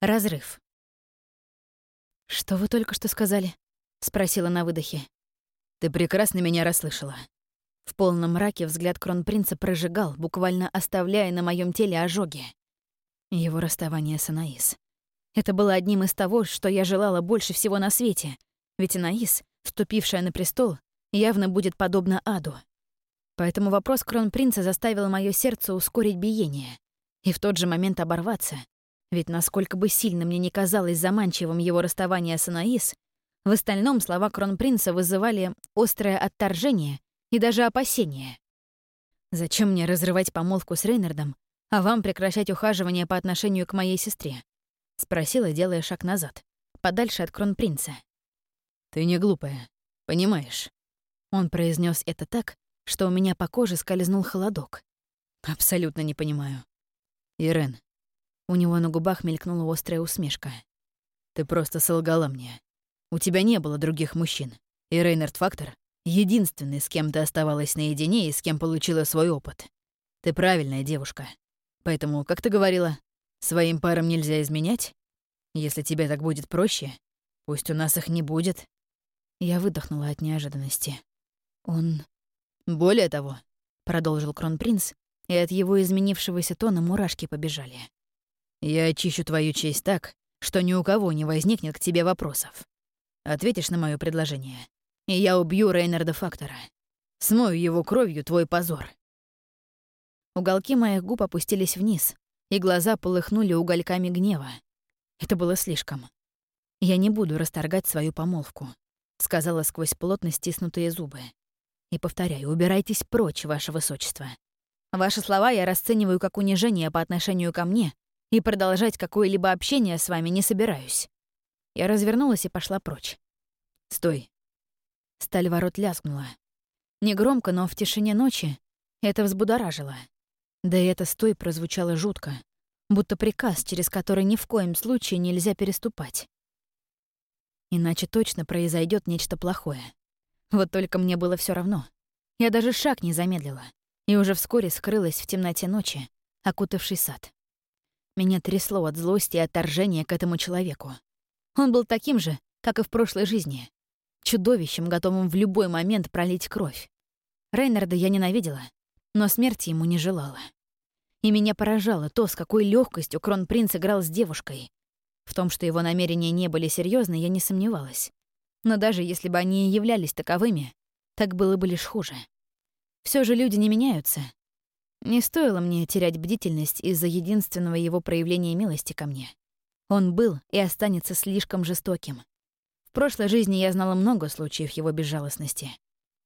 Разрыв. «Что вы только что сказали?» — спросила на выдохе. «Ты прекрасно меня расслышала». В полном мраке взгляд кронпринца прожигал, буквально оставляя на моем теле ожоги. Его расставание с Анаис. Это было одним из того, что я желала больше всего на свете, ведь Анаис, вступившая на престол, явно будет подобна аду. Поэтому вопрос кронпринца заставил мое сердце ускорить биение и в тот же момент оборваться, ведь насколько бы сильно мне не казалось заманчивым его расставание с Анаис, в остальном слова кронпринца вызывали острое отторжение и даже опасение. Зачем мне разрывать помолвку с Рейнардом, а вам прекращать ухаживание по отношению к моей сестре? Спросила, делая шаг назад, подальше от кронпринца. Ты не глупая, понимаешь? Он произнес это так, что у меня по коже скользнул холодок. Абсолютно не понимаю. Ирен, у него на губах мелькнула острая усмешка. «Ты просто солгала мне. У тебя не было других мужчин. И Рейнард Фактор — единственный, с кем ты оставалась наедине и с кем получила свой опыт. Ты правильная девушка. Поэтому, как ты говорила, своим парам нельзя изменять? Если тебе так будет проще, пусть у нас их не будет». Я выдохнула от неожиданности. Он... «Более того», — продолжил Кронпринц, и от его изменившегося тона мурашки побежали. Я очищу твою честь так, что ни у кого не возникнет к тебе вопросов. Ответишь на мое предложение, и я убью Рейнарда Фактора. Смою его кровью твой позор». Уголки моих губ опустились вниз, и глаза полыхнули угольками гнева. Это было слишком. «Я не буду расторгать свою помолвку», — сказала сквозь плотно стиснутые зубы. «И повторяю, убирайтесь прочь, ваше высочество. Ваши слова я расцениваю как унижение по отношению ко мне и продолжать какое-либо общение с вами не собираюсь. Я развернулась и пошла прочь. «Стой!» Сталь ворот лязгнула. Негромко, но в тишине ночи это взбудоражило. Да и это «стой» прозвучало жутко, будто приказ, через который ни в коем случае нельзя переступать. Иначе точно произойдет нечто плохое. Вот только мне было все равно. Я даже шаг не замедлила и уже вскоре скрылась в темноте ночи, окутавший сад. Меня трясло от злости и отторжения к этому человеку. Он был таким же, как и в прошлой жизни. Чудовищем, готовым в любой момент пролить кровь. Рейнарда я ненавидела, но смерти ему не желала. И меня поражало то, с какой легкостью кронпринц играл с девушкой. В том, что его намерения не были серьезны, я не сомневалась. Но даже если бы они и являлись таковыми, так было бы лишь хуже. Все же люди не меняются, не стоило мне терять бдительность из-за единственного его проявления милости ко мне. Он был и останется слишком жестоким. В прошлой жизни я знала много случаев его безжалостности.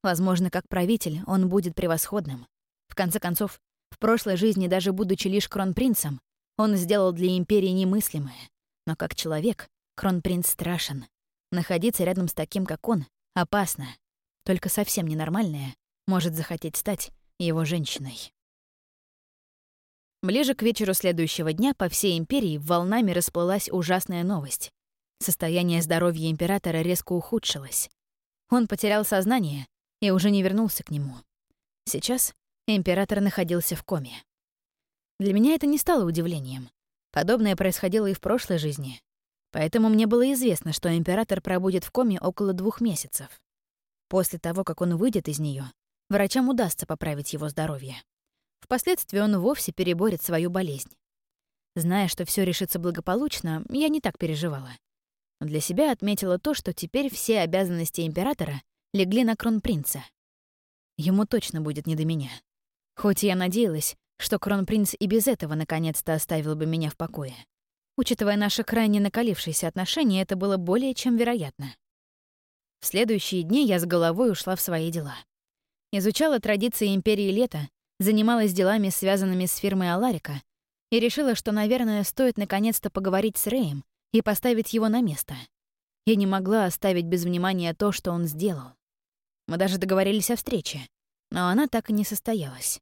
Возможно, как правитель он будет превосходным. В конце концов, в прошлой жизни, даже будучи лишь кронпринцем, он сделал для империи немыслимое. Но как человек, кронпринц страшен. Находиться рядом с таким, как он, опасно. Только совсем ненормальная может захотеть стать его женщиной. Ближе к вечеру следующего дня по всей империи волнами расплылась ужасная новость. Состояние здоровья императора резко ухудшилось. Он потерял сознание и уже не вернулся к нему. Сейчас император находился в коме. Для меня это не стало удивлением. Подобное происходило и в прошлой жизни. Поэтому мне было известно, что император пробудет в коме около двух месяцев. После того, как он выйдет из нее, врачам удастся поправить его здоровье. Впоследствии он вовсе переборет свою болезнь. Зная, что все решится благополучно, я не так переживала. Для себя отметила то, что теперь все обязанности императора легли на кронпринца. Ему точно будет не до меня. Хоть я надеялась, что кронпринц и без этого наконец-то оставил бы меня в покое. Учитывая наши крайне накалившиеся отношения, это было более чем вероятно. В следующие дни я с головой ушла в свои дела. Изучала традиции империи лета занималась делами, связанными с фирмой Аларика, и решила, что, наверное, стоит наконец-то поговорить с Рэем и поставить его на место. Я не могла оставить без внимания то, что он сделал. Мы даже договорились о встрече, но она так и не состоялась.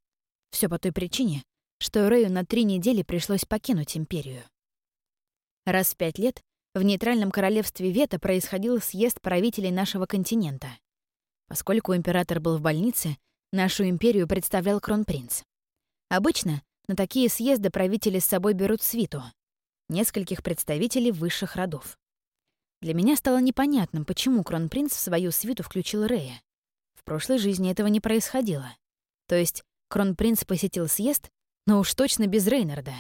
Все по той причине, что Рэю на три недели пришлось покинуть Империю. Раз в пять лет в нейтральном королевстве Вета происходил съезд правителей нашего континента. Поскольку император был в больнице, Нашу империю представлял кронпринц. Обычно на такие съезды правители с собой берут свиту. нескольких представителей высших родов. Для меня стало непонятным, почему кронпринц в свою свиту включил Рея. В прошлой жизни этого не происходило. То есть кронпринц посетил съезд, но уж точно без Рейнарда.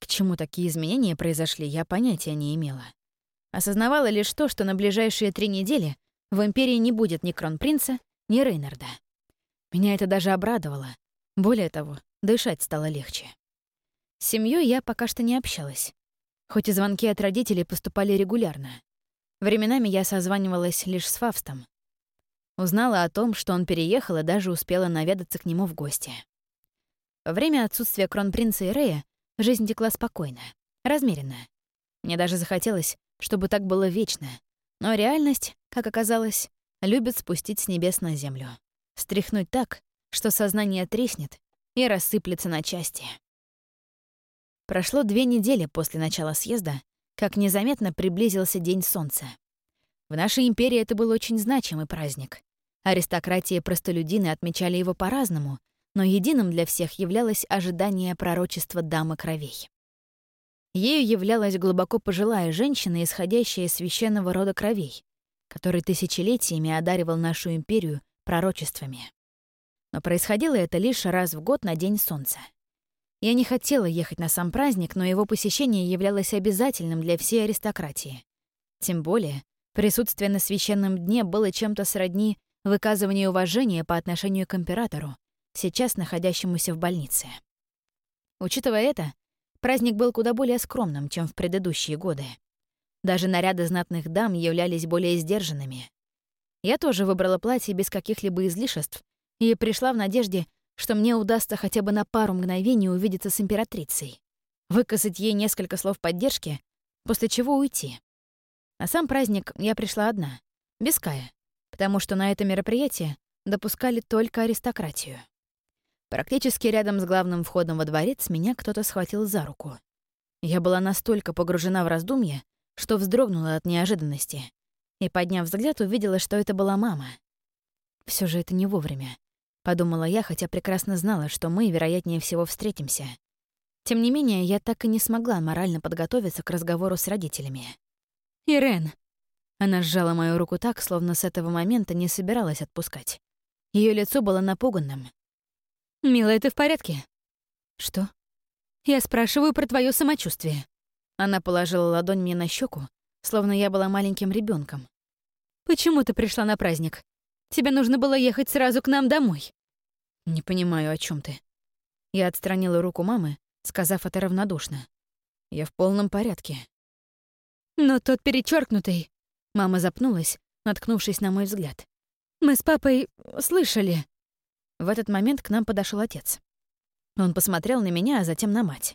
К чему такие изменения произошли, я понятия не имела. Осознавала лишь то, что на ближайшие три недели в Империи не будет ни кронпринца, ни Рейнарда. Меня это даже обрадовало. Более того, дышать стало легче. С семьей я пока что не общалась. Хоть и звонки от родителей поступали регулярно. Временами я созванивалась лишь с Фавстом. Узнала о том, что он переехал и даже успела наведаться к нему в гости. Во время отсутствия кронпринца и Рея жизнь текла спокойно, размеренно. Мне даже захотелось, чтобы так было вечно. Но реальность, как оказалось, любит спустить с небес на землю. Стряхнуть так, что сознание треснет и рассыплется на части. Прошло две недели после начала съезда, как незаметно приблизился День Солнца. В нашей империи это был очень значимый праздник. Аристократия и простолюдины отмечали его по-разному, но единым для всех являлось ожидание пророчества Дамы Кровей. Ею являлась глубоко пожилая женщина, исходящая из священного рода кровей, который тысячелетиями одаривал нашу империю пророчествами. Но происходило это лишь раз в год на День Солнца. Я не хотела ехать на сам праздник, но его посещение являлось обязательным для всей аристократии. Тем более, присутствие на священном дне было чем-то сродни выказывание уважения по отношению к императору, сейчас находящемуся в больнице. Учитывая это, праздник был куда более скромным, чем в предыдущие годы. Даже наряды знатных дам являлись более сдержанными. Я тоже выбрала платье без каких-либо излишеств и пришла в надежде, что мне удастся хотя бы на пару мгновений увидеться с императрицей, выказать ей несколько слов поддержки, после чего уйти. На сам праздник я пришла одна, без Кая, потому что на это мероприятие допускали только аристократию. Практически рядом с главным входом во дворец меня кто-то схватил за руку. Я была настолько погружена в раздумье, что вздрогнула от неожиданности и, подняв взгляд, увидела, что это была мама. Все же это не вовремя, подумала я, хотя прекрасно знала, что мы, вероятнее всего, встретимся. Тем не менее, я так и не смогла морально подготовиться к разговору с родителями. «Ирен!» Она сжала мою руку так, словно с этого момента не собиралась отпускать. Ее лицо было напуганным. «Милая, ты в порядке?» «Что?» «Я спрашиваю про твое самочувствие». Она положила ладонь мне на щеку, словно я была маленьким ребенком. «Почему ты пришла на праздник? Тебе нужно было ехать сразу к нам домой». «Не понимаю, о чем ты». Я отстранила руку мамы, сказав это равнодушно. «Я в полном порядке». «Но тот перечеркнутый, Мама запнулась, наткнувшись на мой взгляд. «Мы с папой слышали». В этот момент к нам подошел отец. Он посмотрел на меня, а затем на мать.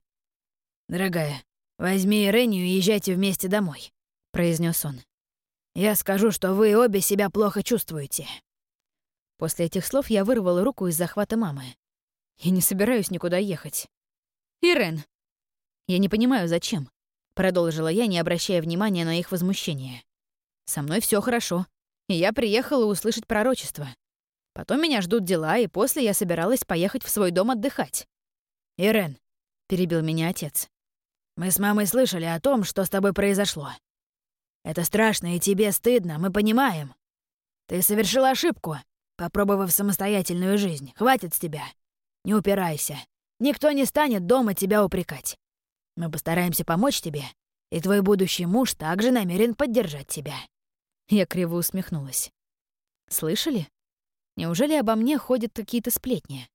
«Дорогая, возьми Ирению и езжайте вместе домой», — произнес он. «Я скажу, что вы обе себя плохо чувствуете». После этих слов я вырвала руку из захвата мамы. Я не собираюсь никуда ехать. «Ирен!» «Я не понимаю, зачем», — продолжила я, не обращая внимания на их возмущение. Со мной все хорошо, и я приехала услышать пророчество. Потом меня ждут дела, и после я собиралась поехать в свой дом отдыхать. «Ирен», — перебил меня отец, — «мы с мамой слышали о том, что с тобой произошло. Это страшно, и тебе стыдно, мы понимаем. Ты совершила ошибку, попробовав самостоятельную жизнь. Хватит с тебя. Не упирайся. Никто не станет дома тебя упрекать. Мы постараемся помочь тебе, и твой будущий муж также намерен поддержать тебя. Я криво усмехнулась. «Слышали? Неужели обо мне ходят какие-то сплетни?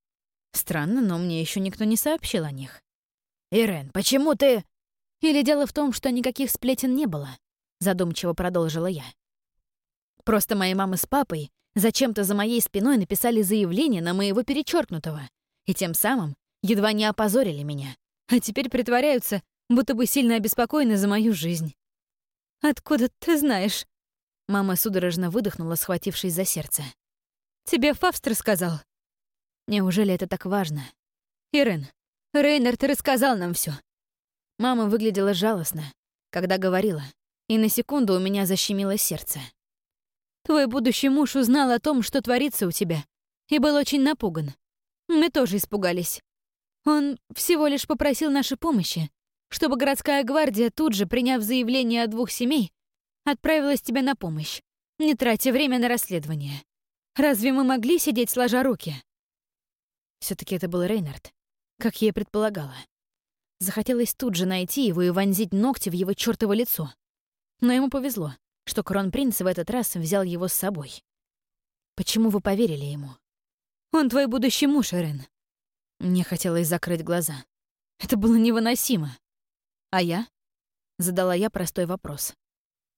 Странно, но мне еще никто не сообщил о них». «Ирен, почему ты...» «Или дело в том, что никаких сплетен не было?» Задумчиво продолжила я. «Просто мои мамы с папой зачем-то за моей спиной написали заявление на моего перечеркнутого, и тем самым едва не опозорили меня, а теперь притворяются, будто бы сильно обеспокоены за мою жизнь». «Откуда ты знаешь?» Мама судорожно выдохнула, схватившись за сердце. «Тебе Фавстер сказал?» «Неужели это так важно?» «Ирен, Рейнер, ты рассказал нам все. Мама выглядела жалостно, когда говорила, и на секунду у меня защемило сердце. «Твой будущий муж узнал о том, что творится у тебя, и был очень напуган. Мы тоже испугались. Он всего лишь попросил нашей помощи, чтобы городская гвардия, тут же приняв заявление о двух семей, отправилась тебе на помощь, не тратя время на расследование. Разве мы могли сидеть сложа руки? все таки это был Рейнард, как я и предполагала. Захотелось тут же найти его и вонзить ногти в его чёртово лицо. Но ему повезло, что кронпринц в этот раз взял его с собой. Почему вы поверили ему? Он твой будущий муж, Эрен. Мне хотелось закрыть глаза. Это было невыносимо. А я? Задала я простой вопрос.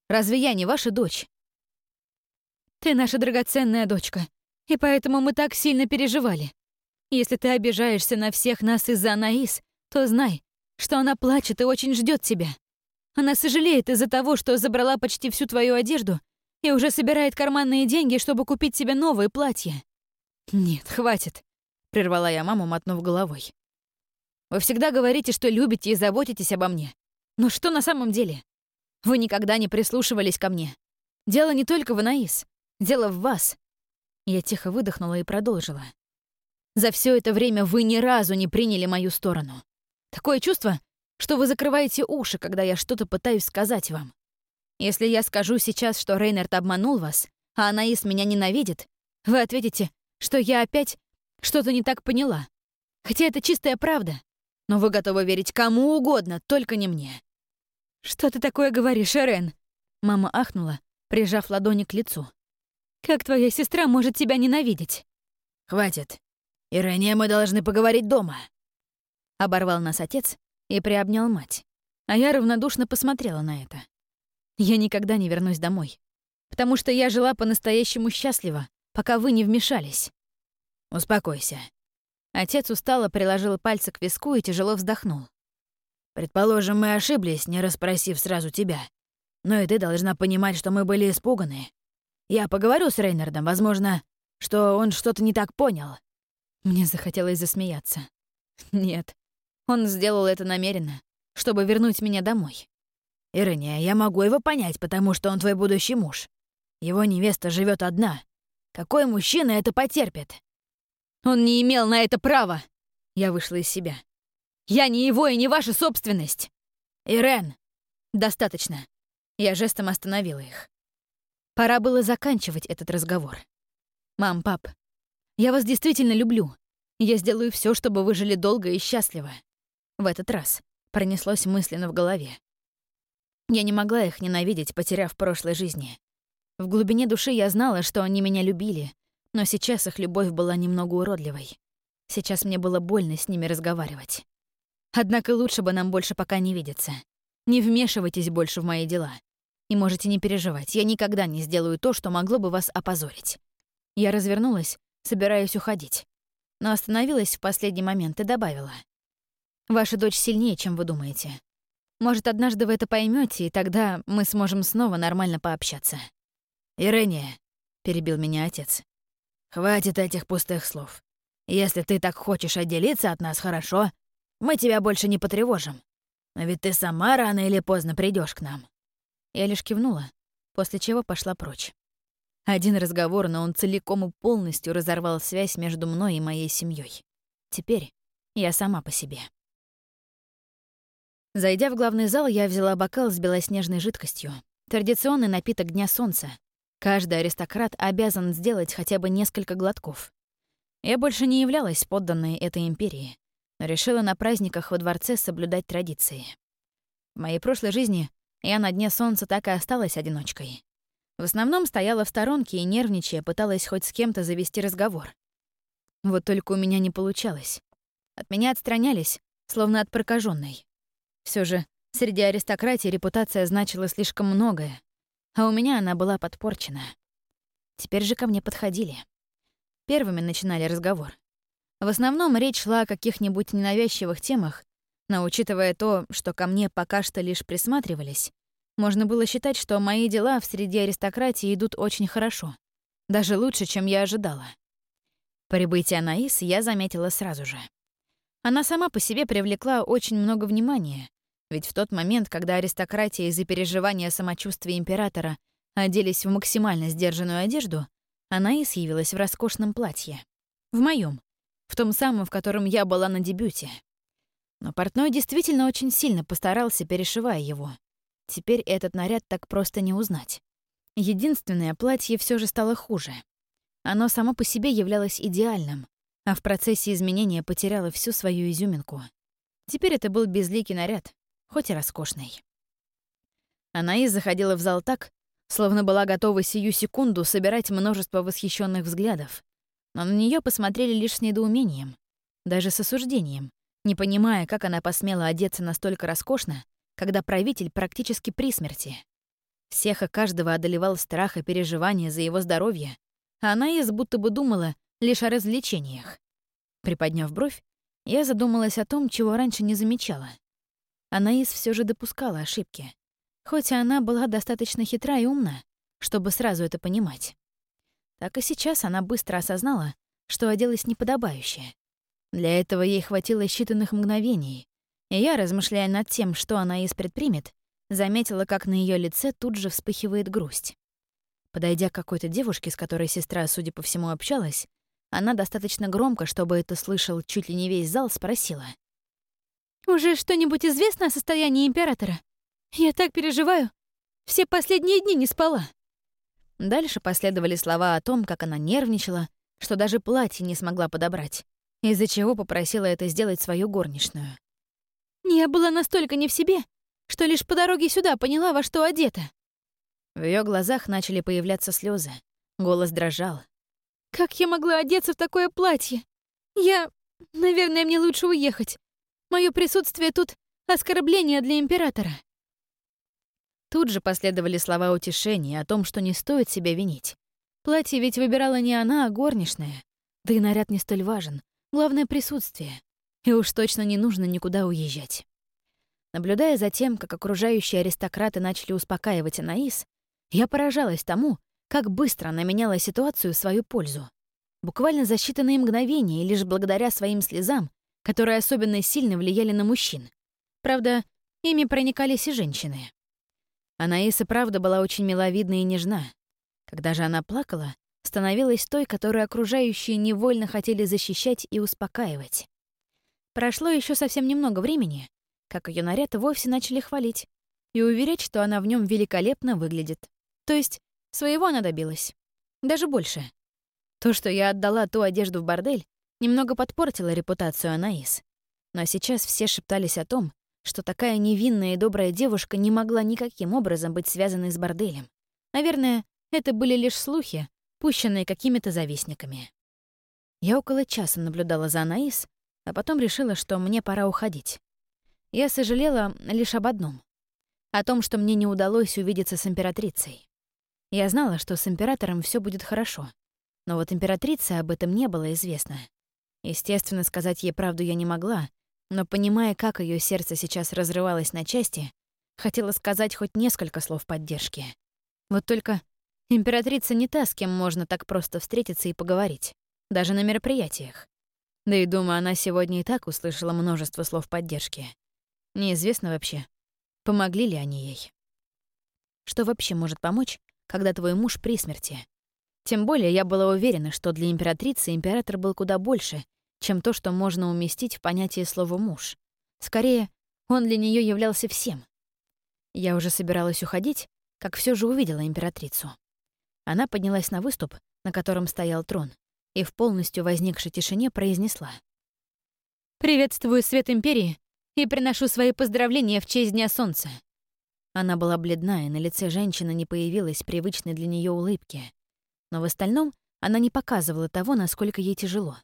Разве я не ваша дочь? Ты наша драгоценная дочка, и поэтому мы так сильно переживали. Если ты обижаешься на всех нас из-за Анаис, то знай, что она плачет и очень ждет тебя. Она сожалеет из-за того, что забрала почти всю твою одежду и уже собирает карманные деньги, чтобы купить себе новое платье. Нет, хватит, прервала я маму, мотнув головой. Вы всегда говорите, что любите и заботитесь обо мне. Но что на самом деле? Вы никогда не прислушивались ко мне. Дело не только в Анаис. Дело в вас. Я тихо выдохнула и продолжила. За все это время вы ни разу не приняли мою сторону. Такое чувство, что вы закрываете уши, когда я что-то пытаюсь сказать вам. Если я скажу сейчас, что Рейнард обманул вас, а Анаис меня ненавидит, вы ответите, что я опять что-то не так поняла. Хотя это чистая правда. Но вы готовы верить кому угодно, только не мне. «Что ты такое говоришь, Эрен?» Мама ахнула, прижав ладони к лицу. «Как твоя сестра может тебя ненавидеть?» «Хватит. Ирэния, мы должны поговорить дома». Оборвал нас отец и приобнял мать. А я равнодушно посмотрела на это. Я никогда не вернусь домой. Потому что я жила по-настоящему счастливо, пока вы не вмешались. Успокойся. Отец устало приложил пальцы к виску и тяжело вздохнул. Предположим, мы ошиблись, не расспросив сразу тебя. Но и ты должна понимать, что мы были испуганы. Я поговорю с Рейнардом, возможно, что он что-то не так понял. Мне захотелось засмеяться. Нет, он сделал это намеренно, чтобы вернуть меня домой. Ирония, я могу его понять, потому что он твой будущий муж. Его невеста живет одна. Какой мужчина это потерпит? Он не имел на это права. Я вышла из себя. Я не его и не ваша собственность. Ирен. Достаточно. Я жестом остановила их. Пора было заканчивать этот разговор. Мам, пап, я вас действительно люблю. Я сделаю все, чтобы вы жили долго и счастливо. В этот раз пронеслось мысленно в голове. Я не могла их ненавидеть, потеряв прошлой жизни. В глубине души я знала, что они меня любили, но сейчас их любовь была немного уродливой. Сейчас мне было больно с ними разговаривать. Однако лучше бы нам больше пока не видеться. Не вмешивайтесь больше в мои дела. И можете не переживать, я никогда не сделаю то, что могло бы вас опозорить. Я развернулась, собираясь уходить. Но остановилась в последний момент и добавила — Ваша дочь сильнее, чем вы думаете. Может, однажды вы это поймете, и тогда мы сможем снова нормально пообщаться. «Ирэния», — перебил меня отец, — «хватит этих пустых слов. Если ты так хочешь отделиться от нас, хорошо. Мы тебя больше не потревожим. Но ведь ты сама рано или поздно придешь к нам». Я лишь кивнула, после чего пошла прочь. Один разговор, но он целиком и полностью разорвал связь между мной и моей семьей. Теперь я сама по себе. Зайдя в главный зал, я взяла бокал с белоснежной жидкостью. Традиционный напиток Дня Солнца. Каждый аристократ обязан сделать хотя бы несколько глотков. Я больше не являлась подданной этой империи, но решила на праздниках во дворце соблюдать традиции. В моей прошлой жизни я на Дне Солнца так и осталась одиночкой. В основном стояла в сторонке и, нервничая, пыталась хоть с кем-то завести разговор. Вот только у меня не получалось. От меня отстранялись, словно от прокаженной. Все же среди аристократии репутация значила слишком многое, а у меня она была подпорчена. Теперь же ко мне подходили. Первыми начинали разговор. В основном речь шла о каких-нибудь ненавязчивых темах, но учитывая то, что ко мне пока что лишь присматривались, можно было считать, что мои дела в среде аристократии идут очень хорошо. Даже лучше, чем я ожидала. Прибытие Анаис я заметила сразу же. Она сама по себе привлекла очень много внимания, ведь в тот момент, когда аристократия из-за переживания самочувствия императора оделись в максимально сдержанную одежду, она и съявилась в роскошном платье. В моем, В том самом, в котором я была на дебюте. Но портной действительно очень сильно постарался, перешивая его. Теперь этот наряд так просто не узнать. Единственное, платье все же стало хуже. Оно само по себе являлось идеальным, а в процессе изменения потеряло всю свою изюминку. Теперь это был безликий наряд, хоть и роскошный. Анаис заходила в зал так, словно была готова сию секунду собирать множество восхищенных взглядов. Но на нее посмотрели лишь с недоумением, даже с осуждением, не понимая, как она посмела одеться настолько роскошно, когда правитель практически при смерти. Всех и каждого одолевал страх и переживания за его здоровье, а Анаис будто бы думала лишь о развлечениях. Приподняв бровь, я задумалась о том, чего раньше не замечала. Анаис все же допускала ошибки, хоть она была достаточно хитра и умна, чтобы сразу это понимать. Так и сейчас она быстро осознала, что оделась неподобающе. Для этого ей хватило считанных мгновений, и я, размышляя над тем, что она из предпримет, заметила, как на ее лице тут же вспыхивает грусть. Подойдя к какой-то девушке, с которой сестра, судя по всему, общалась, она достаточно громко, чтобы это слышал чуть ли не весь зал, спросила. «Уже что-нибудь известно о состоянии императора? Я так переживаю. Все последние дни не спала». Дальше последовали слова о том, как она нервничала, что даже платье не смогла подобрать, из-за чего попросила это сделать свою горничную. «Я была настолько не в себе, что лишь по дороге сюда поняла, во что одета». В ее глазах начали появляться слезы, голос дрожал. «Как я могла одеться в такое платье? Я... Наверное, мне лучше уехать. Мое присутствие тут — оскорбление для императора». Тут же последовали слова утешения о том, что не стоит себя винить. Платье ведь выбирала не она, а горничная. Да и наряд не столь важен. Главное — присутствие. И уж точно не нужно никуда уезжать. Наблюдая за тем, как окружающие аристократы начали успокаивать Анаис, я поражалась тому, как быстро она меняла ситуацию в свою пользу. Буквально за считанные мгновения, лишь благодаря своим слезам, которые особенно сильно влияли на мужчин. Правда, ими проникались и женщины. Анаиса, правда, была очень миловидна и нежна. Когда же она плакала, становилась той, которую окружающие невольно хотели защищать и успокаивать. Прошло еще совсем немного времени, как ее наряд вовсе начали хвалить и уверять, что она в нем великолепно выглядит. То есть своего она добилась. Даже больше. То, что я отдала ту одежду в бордель, немного подпортило репутацию Анаис. Но сейчас все шептались о том, что такая невинная и добрая девушка не могла никаким образом быть связанной с борделем. Наверное, это были лишь слухи, пущенные какими-то завистниками. Я около часа наблюдала за Анаис, а потом решила, что мне пора уходить. Я сожалела лишь об одном — о том, что мне не удалось увидеться с императрицей. Я знала, что с императором все будет хорошо, но вот императрице об этом не было известно. Естественно, сказать ей правду я не могла, но, понимая, как ее сердце сейчас разрывалось на части, хотела сказать хоть несколько слов поддержки. Вот только императрица не та, с кем можно так просто встретиться и поговорить, даже на мероприятиях. Да и, думаю, она сегодня и так услышала множество слов поддержки. Неизвестно вообще, помогли ли они ей. Что вообще может помочь, когда твой муж при смерти? Тем более я была уверена, что для императрицы император был куда больше, чем то, что можно уместить в понятие слова «муж». Скорее, он для нее являлся всем. Я уже собиралась уходить, как все же увидела императрицу. Она поднялась на выступ, на котором стоял трон, и в полностью возникшей тишине произнесла. «Приветствую свет Империи и приношу свои поздравления в честь Дня Солнца». Она была бледна, и на лице женщины не появилась привычной для нее улыбки. Но в остальном она не показывала того, насколько ей тяжело.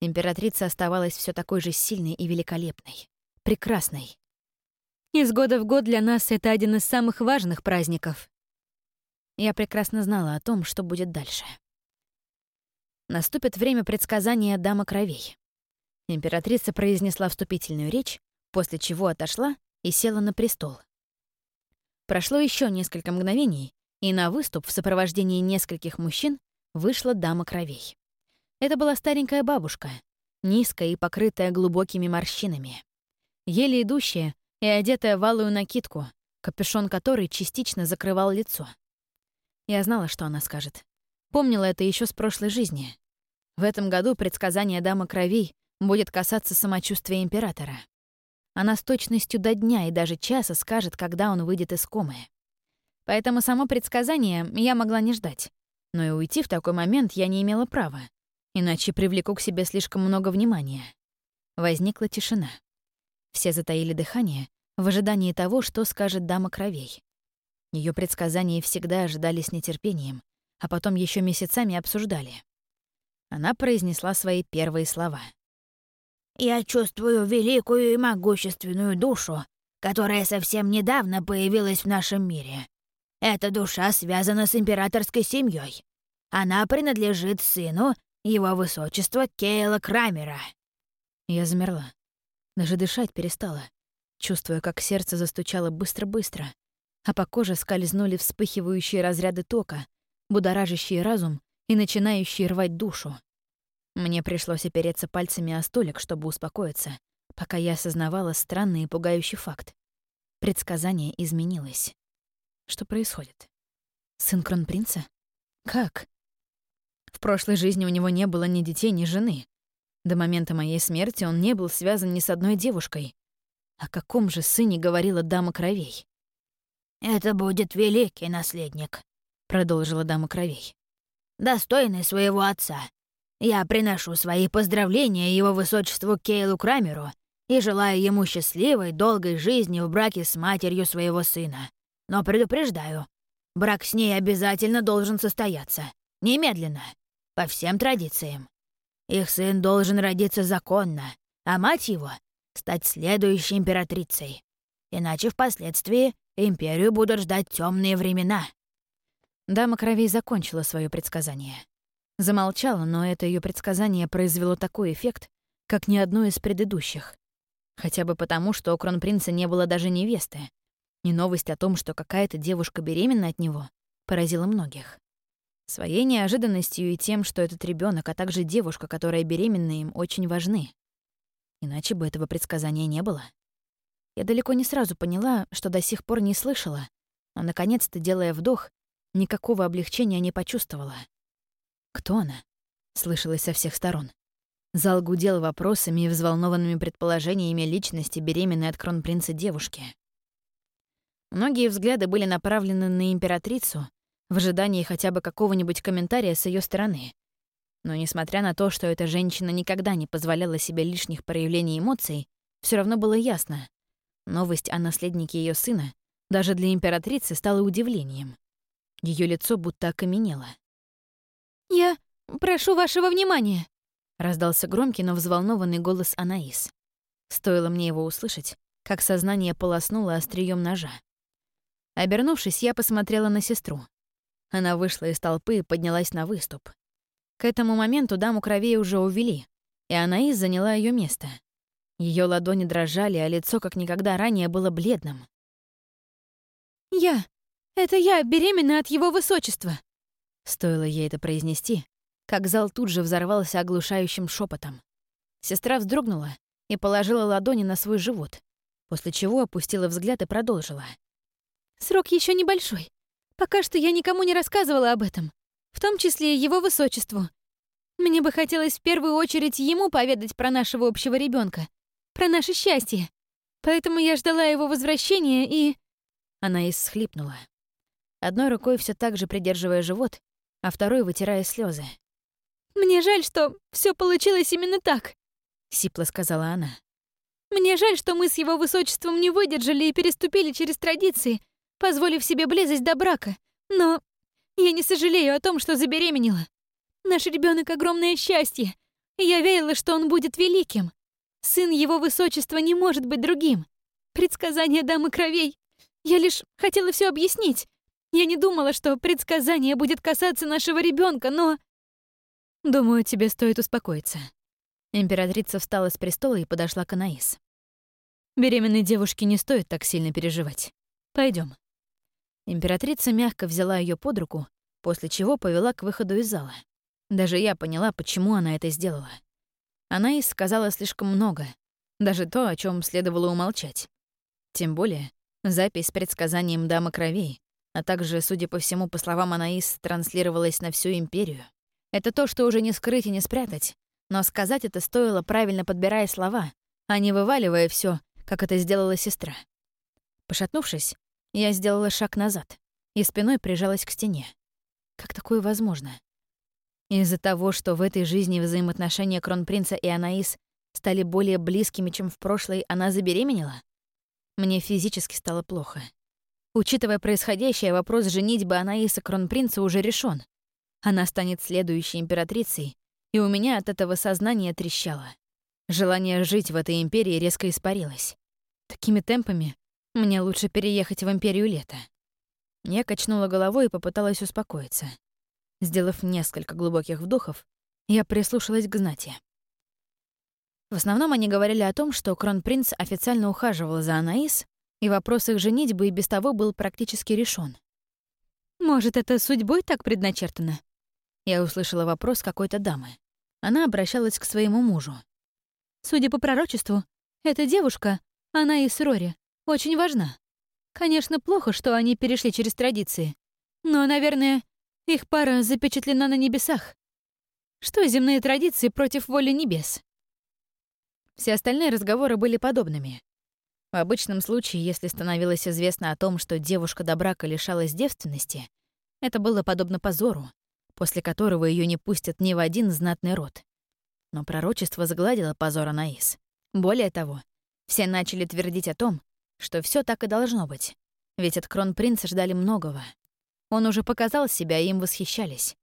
Императрица оставалась все такой же сильной и великолепной, прекрасной. Из года в год для нас это один из самых важных праздников. Я прекрасно знала о том, что будет дальше. Наступит время предсказания Дама Кровей. Императрица произнесла вступительную речь, после чего отошла и села на престол. Прошло еще несколько мгновений, и на выступ в сопровождении нескольких мужчин вышла Дама Кровей. Это была старенькая бабушка, низкая и покрытая глубокими морщинами. Еле идущая и одетая в алую накидку, капюшон которой частично закрывал лицо. Я знала, что она скажет. Помнила это еще с прошлой жизни. В этом году предсказание Дамы Кровей будет касаться самочувствия императора. Она с точностью до дня и даже часа скажет, когда он выйдет из комы. Поэтому само предсказание я могла не ждать. Но и уйти в такой момент я не имела права, иначе привлеку к себе слишком много внимания. Возникла тишина. Все затаили дыхание в ожидании того, что скажет дама кровей. Ее предсказания всегда ожидали с нетерпением, а потом еще месяцами обсуждали. Она произнесла свои первые слова. «Я чувствую великую и могущественную душу, которая совсем недавно появилась в нашем мире. Эта душа связана с императорской семьей. Она принадлежит сыну его высочества Кейла Крамера». Я замерла. Даже дышать перестала, чувствуя, как сердце застучало быстро-быстро, а по коже скользнули вспыхивающие разряды тока, будоражащие разум и начинающие рвать душу. Мне пришлось опереться пальцами о столик, чтобы успокоиться, пока я осознавала странный и пугающий факт. Предсказание изменилось. Что происходит? Сын кронпринца? Как? В прошлой жизни у него не было ни детей, ни жены. До момента моей смерти он не был связан ни с одной девушкой. О каком же сыне говорила дама кровей? «Это будет великий наследник», — продолжила дама кровей. «Достойный своего отца. Я приношу свои поздравления его высочеству Кейлу Крамеру и желаю ему счастливой, долгой жизни в браке с матерью своего сына. Но предупреждаю, брак с ней обязательно должен состояться. Немедленно. По всем традициям. Их сын должен родиться законно, а мать его — стать следующей императрицей. Иначе впоследствии империю будут ждать темные времена. Дама кровей закончила свое предсказание. Замолчала, но это ее предсказание произвело такой эффект, как ни одно из предыдущих. Хотя бы потому, что у кронпринца не было даже невесты. И новость о том, что какая-то девушка беременна от него, поразила многих. Своей неожиданностью и тем, что этот ребенок, а также девушка, которая беременна им, очень важны. Иначе бы этого предсказания не было. Я далеко не сразу поняла, что до сих пор не слышала, но, наконец-то, делая вдох, никакого облегчения не почувствовала. «Кто она?» — слышалось со всех сторон. Зал гудел вопросами и взволнованными предположениями личности беременной от кронпринца девушки. Многие взгляды были направлены на императрицу, в ожидании хотя бы какого-нибудь комментария с ее стороны. Но несмотря на то, что эта женщина никогда не позволяла себе лишних проявлений эмоций, все равно было ясно. Новость о наследнике ее сына даже для императрицы стала удивлением. Ее лицо будто окаменело. «Я прошу вашего внимания», — раздался громкий, но взволнованный голос Анаис. Стоило мне его услышать, как сознание полоснуло острием ножа. Обернувшись, я посмотрела на сестру. Она вышла из толпы и поднялась на выступ. К этому моменту даму кровей уже увели, и Анаис заняла ее место. Ее ладони дрожали, а лицо как никогда ранее было бледным. «Я! Это я, беременна от его высочества!» Стоило ей это произнести, как зал тут же взорвался оглушающим шепотом. Сестра вздрогнула и положила ладони на свой живот, после чего опустила взгляд и продолжила. «Срок еще небольшой. Пока что я никому не рассказывала об этом, в том числе и его высочеству. Мне бы хотелось в первую очередь ему поведать про нашего общего ребенка, про наше счастье. Поэтому я ждала его возвращения и...» Она исхлипнула. Одной рукой все так же придерживая живот, а второй вытирая слезы. «Мне жаль, что все получилось именно так», — сипло сказала она. «Мне жаль, что мы с его высочеством не выдержали и переступили через традиции, позволив себе близость до брака. Но я не сожалею о том, что забеременела. Наш ребенок огромное счастье, я верила, что он будет великим. Сын его высочества не может быть другим. Предсказание дамы кровей. Я лишь хотела все объяснить. Я не думала, что предсказание будет касаться нашего ребенка, но... Думаю, тебе стоит успокоиться. Императрица встала с престола и подошла к Анаис. Беременной девушке не стоит так сильно переживать. Пойдем. Императрица мягко взяла ее под руку, после чего повела к выходу из зала. Даже я поняла, почему она это сделала. Она и сказала слишком много, даже то, о чем следовало умолчать. Тем более, запись с предсказанием дамы кровей, а также, судя по всему, по словам Анаис, транслировалась на всю империю. Это то, что уже не скрыть и не спрятать, но сказать это стоило, правильно подбирая слова, а не вываливая все, как это сделала сестра. Пошатнувшись, я сделала шаг назад и спиной прижалась к стене. Как такое возможно? Из-за того, что в этой жизни взаимоотношения кронпринца и Анаис стали более близкими, чем в прошлой, она забеременела? Мне физически стало плохо. Учитывая происходящее, вопрос женитьбы Анаиса кронпринца уже решен. Она станет следующей императрицей, и у меня от этого сознание трещало. Желание жить в этой империи резко испарилось. Такими темпами мне лучше переехать в империю лета. Я качнула головой и попыталась успокоиться. Сделав несколько глубоких вдохов, я прислушалась к знати. В основном они говорили о том, что кронпринц официально ухаживал за Анаис, и вопрос их женитьбы и без того был практически решен. «Может, это судьбой так предначертано?» Я услышала вопрос какой-то дамы. Она обращалась к своему мужу. «Судя по пророчеству, эта девушка, Анаис Рори, очень важна. Конечно, плохо, что они перешли через традиции, но, наверное, их пара запечатлена на небесах. Что земные традиции против воли небес? Все остальные разговоры были подобными. В обычном случае, если становилось известно о том, что девушка до брака лишалась девственности, это было подобно позору, после которого ее не пустят ни в один знатный род. Но пророчество загладило позор Анаис. Более того, все начали твердить о том, что все так и должно быть, ведь от кронпринца ждали многого. Он уже показал себя, и им восхищались,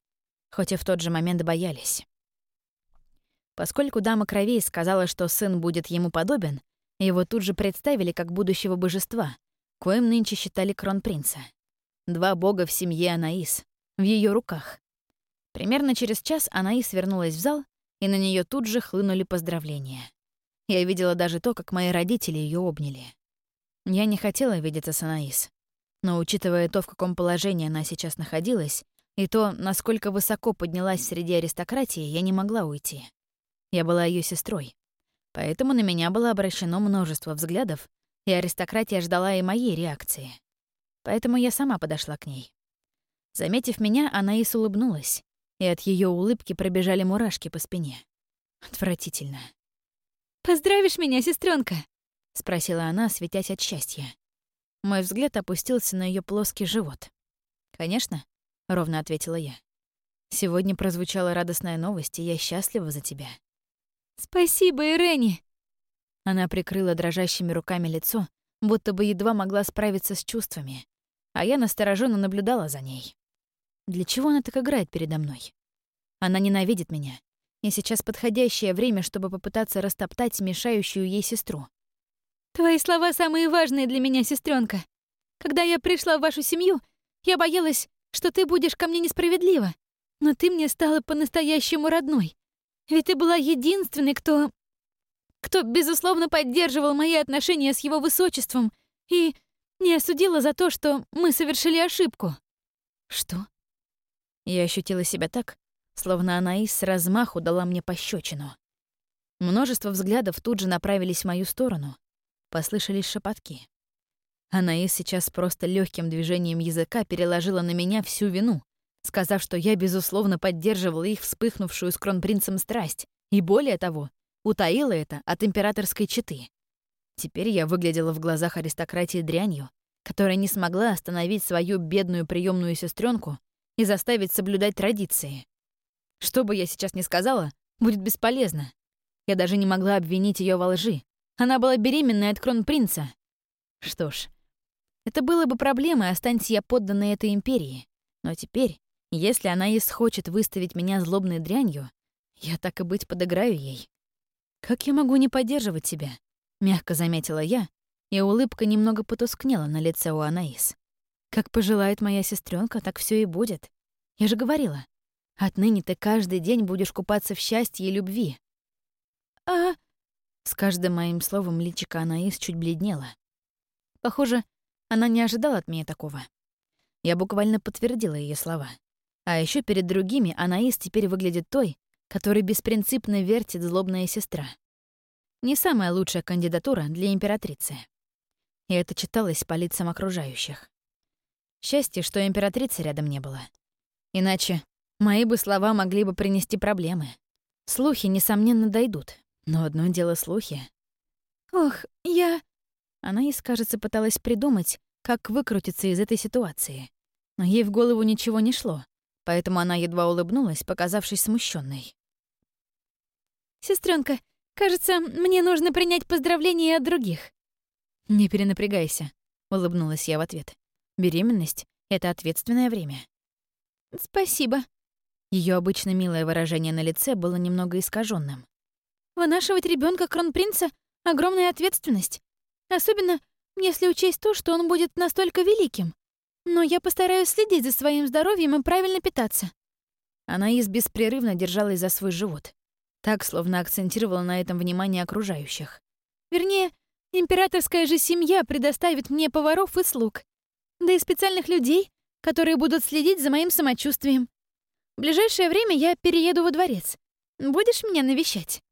хоть и в тот же момент боялись. Поскольку дама кровей сказала, что сын будет ему подобен, его тут же представили как будущего божества, коим нынче считали кронпринца. Два бога в семье Анаис, в ее руках. Примерно через час Анаис вернулась в зал, и на нее тут же хлынули поздравления. Я видела даже то, как мои родители ее обняли. Я не хотела видеться с Анаис, но учитывая то, в каком положении она сейчас находилась, и то, насколько высоко поднялась среди аристократии, я не могла уйти. Я была ее сестрой. Поэтому на меня было обращено множество взглядов, и аристократия ждала и моей реакции. Поэтому я сама подошла к ней. Заметив меня, Анаис улыбнулась, и от ее улыбки пробежали мурашки по спине. Отвратительно. «Поздравишь меня, сестренка? Спросила она, светясь от счастья. Мой взгляд опустился на ее плоский живот. «Конечно», — ровно ответила я. «Сегодня прозвучала радостная новость, и я счастлива за тебя». «Спасибо, Ирени!» Она прикрыла дрожащими руками лицо, будто бы едва могла справиться с чувствами, а я настороженно наблюдала за ней. Для чего она так играет передо мной? Она ненавидит меня, и сейчас подходящее время, чтобы попытаться растоптать мешающую ей сестру. Твои слова самые важные для меня, сестренка. Когда я пришла в вашу семью, я боялась, что ты будешь ко мне несправедлива. Но ты мне стала по-настоящему родной. Ведь ты была единственной, кто... кто, безусловно, поддерживал мои отношения с его высочеством и не осудила за то, что мы совершили ошибку. Что? Я ощутила себя так, словно Анаис с размаху дала мне пощечину. Множество взглядов тут же направились в мою сторону, послышались шепотки. Анаис сейчас просто легким движением языка переложила на меня всю вину, сказав, что я, безусловно, поддерживала их вспыхнувшую с кронпринцем страсть, и более того, утаила это от императорской четы. Теперь я выглядела в глазах аристократии дрянью, которая не смогла остановить свою бедную приемную сестренку и заставить соблюдать традиции. Что бы я сейчас ни сказала, будет бесполезно. Я даже не могла обвинить ее во лжи, она была беременной от кронпринца. Что ж, это было бы проблемой, останься я подданной этой империи. Но теперь, если она и хочет выставить меня злобной дрянью, я так и быть подыграю ей. «Как я могу не поддерживать тебя?» — мягко заметила я, и улыбка немного потускнела на лице у Анаис. «Как пожелает моя сестренка, так все и будет. Я же говорила, отныне ты каждый день будешь купаться в счастье и любви». «А с каждым моим словом личика Анаис чуть бледнела. Похоже, она не ожидала от меня такого. Я буквально подтвердила ее слова. А еще перед другими Анаис теперь выглядит той, которой беспринципно вертит злобная сестра. Не самая лучшая кандидатура для императрицы. И это читалось по лицам окружающих. Счастье, что императрицы рядом не было. Иначе мои бы слова могли бы принести проблемы. Слухи, несомненно, дойдут, но одно дело слухи. «Ох, я...» Анаис, кажется, пыталась придумать, как выкрутиться из этой ситуации. Но ей в голову ничего не шло, поэтому она едва улыбнулась, показавшись смущенной. Сестренка, кажется, мне нужно принять поздравления от других». «Не перенапрягайся», — улыбнулась я в ответ. «Беременность — это ответственное время». «Спасибо». Ее обычно милое выражение на лице было немного искаженным. «Вынашивать ребенка кронпринца — огромная ответственность. Особенно, если учесть то, что он будет настолько великим. Но я постараюсь следить за своим здоровьем и правильно питаться». Анаис беспрерывно держалась за свой живот. Так, словно акцентировала на этом внимание окружающих. «Вернее, императорская же семья предоставит мне поваров и слуг. Да и специальных людей, которые будут следить за моим самочувствием. В ближайшее время я перееду во дворец. Будешь меня навещать?»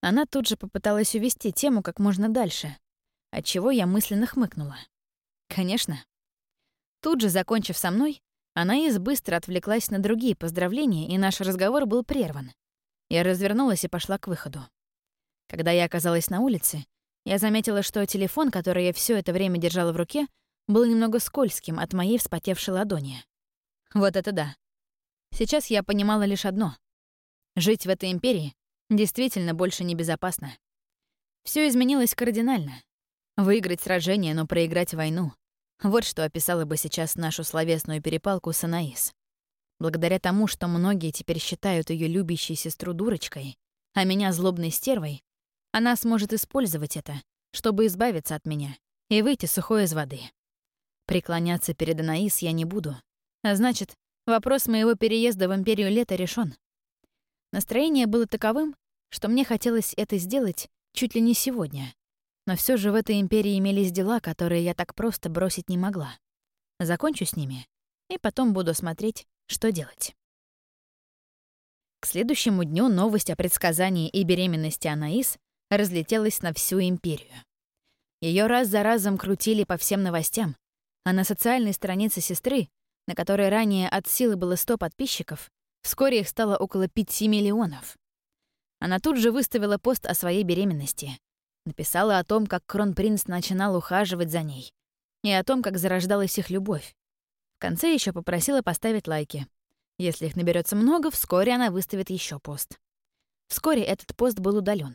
Она тут же попыталась увести тему как можно дальше, отчего я мысленно хмыкнула. «Конечно». Тут же, закончив со мной, Анаис быстро отвлеклась на другие поздравления, и наш разговор был прерван. Я развернулась и пошла к выходу. Когда я оказалась на улице, я заметила, что телефон, который я все это время держала в руке, был немного скользким от моей вспотевшей ладони. Вот это да. Сейчас я понимала лишь одно. Жить в этой империи действительно больше небезопасно. Все изменилось кардинально. Выиграть сражение, но проиграть войну. Вот что описала бы сейчас нашу словесную перепалку с Анаис. Благодаря тому, что многие теперь считают ее любящей сестру дурочкой, а меня злобной стервой, она сможет использовать это, чтобы избавиться от меня и выйти сухой из воды. Преклоняться перед Анаис я не буду. А значит, вопрос моего переезда в Империю Лета решен. Настроение было таковым, что мне хотелось это сделать чуть ли не сегодня. Но все же в этой империи имелись дела, которые я так просто бросить не могла. Закончу с ними, и потом буду смотреть, что делать. К следующему дню новость о предсказании и беременности Анаис разлетелась на всю империю. Ее раз за разом крутили по всем новостям, а на социальной странице сестры, на которой ранее от силы было 100 подписчиков, вскоре их стало около 5 миллионов. Она тут же выставила пост о своей беременности, написала о том, как кронпринц начинал ухаживать за ней, и о том, как зарождалась их любовь. В конце еще попросила поставить лайки. Если их наберется много, вскоре она выставит еще пост. Вскоре этот пост был удален.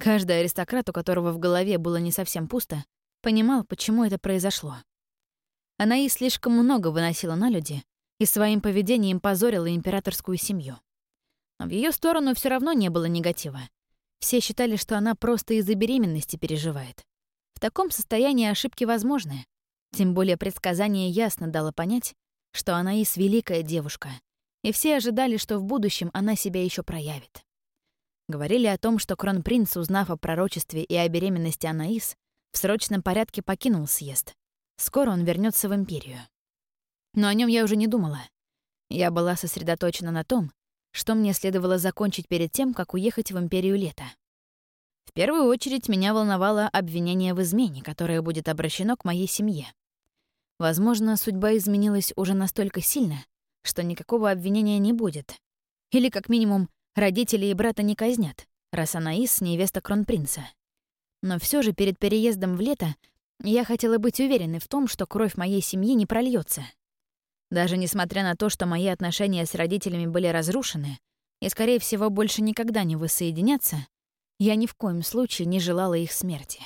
Каждый аристократ, у которого в голове было не совсем пусто, понимал, почему это произошло. Она и слишком много выносила на люди и своим поведением позорила императорскую семью. Но в ее сторону все равно не было негатива. Все считали, что она просто из-за беременности переживает. В таком состоянии ошибки возможны. Тем более предсказание ясно дало понять, что она Анаис — великая девушка, и все ожидали, что в будущем она себя еще проявит. Говорили о том, что кронпринц, узнав о пророчестве и о беременности Анаис, в срочном порядке покинул съезд, Скоро он вернется в Империю. Но о нем я уже не думала. Я была сосредоточена на том, что мне следовало закончить перед тем, как уехать в Империю лета. В первую очередь меня волновало обвинение в измене, которое будет обращено к моей семье. Возможно, судьба изменилась уже настолько сильно, что никакого обвинения не будет. Или, как минимум, родители и брата не казнят, раз Анаис — невеста кронпринца. Но все же перед переездом в лето я хотела быть уверенной в том, что кровь моей семьи не прольется. Даже несмотря на то, что мои отношения с родителями были разрушены и, скорее всего, больше никогда не воссоединятся, я ни в коем случае не желала их смерти.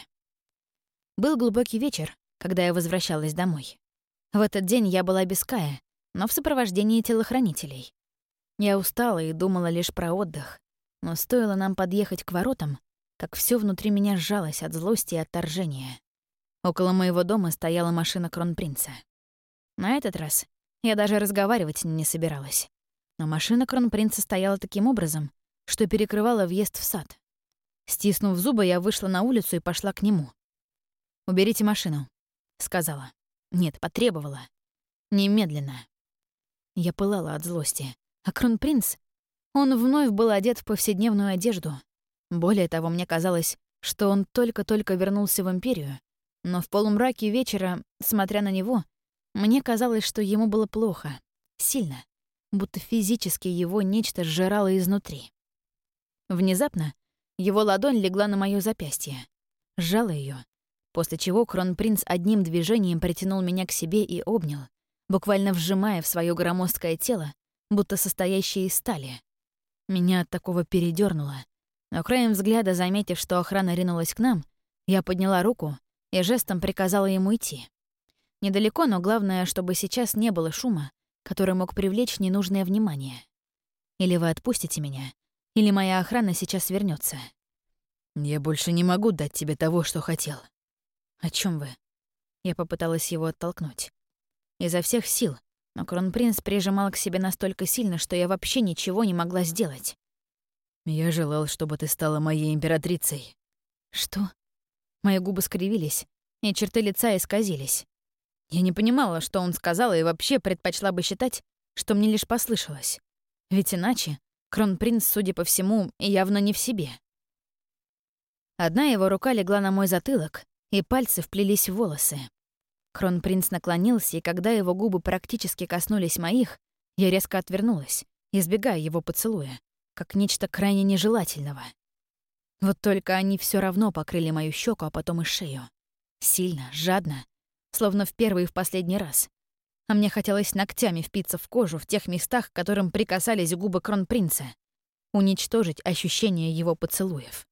Был глубокий вечер, когда я возвращалась домой. В этот день я была без Кая, но в сопровождении телохранителей. Я устала и думала лишь про отдых, но стоило нам подъехать к воротам, как все внутри меня сжалось от злости и отторжения. Около моего дома стояла машина кронпринца. На этот раз я даже разговаривать не собиралась. Но машина кронпринца стояла таким образом, что перекрывала въезд в сад. Стиснув зубы, я вышла на улицу и пошла к нему. «Уберите машину», — сказала. Нет, потребовала. Немедленно. Я пылала от злости. А кронпринц? Он вновь был одет в повседневную одежду. Более того, мне казалось, что он только-только вернулся в Империю но в полумраке вечера, смотря на него, мне казалось, что ему было плохо, сильно, будто физически его нечто сжирало изнутри. Внезапно его ладонь легла на моё запястье, сжала её, после чего кронпринц одним движением притянул меня к себе и обнял, буквально вжимая в свое громоздкое тело, будто состоящее из стали. Меня от такого передернуло, но краем взгляда, заметив, что охрана ринулась к нам, я подняла руку и жестом приказала ему идти. Недалеко, но главное, чтобы сейчас не было шума, который мог привлечь ненужное внимание. Или вы отпустите меня, или моя охрана сейчас вернется. Я больше не могу дать тебе того, что хотел. О чем вы? Я попыталась его оттолкнуть. Изо всех сил, но кронпринц прижимал к себе настолько сильно, что я вообще ничего не могла сделать. Я желал, чтобы ты стала моей императрицей. Что? Мои губы скривились, и черты лица исказились. Я не понимала, что он сказал, и вообще предпочла бы считать, что мне лишь послышалось. Ведь иначе кронпринц, судя по всему, явно не в себе. Одна его рука легла на мой затылок, и пальцы вплелись в волосы. Кронпринц наклонился, и когда его губы практически коснулись моих, я резко отвернулась, избегая его поцелуя, как нечто крайне нежелательного. Вот только они все равно покрыли мою щеку, а потом и шею. Сильно, жадно, словно в первый и в последний раз. А мне хотелось ногтями впиться в кожу в тех местах, к которым прикасались губы кронпринца, уничтожить ощущение его поцелуев.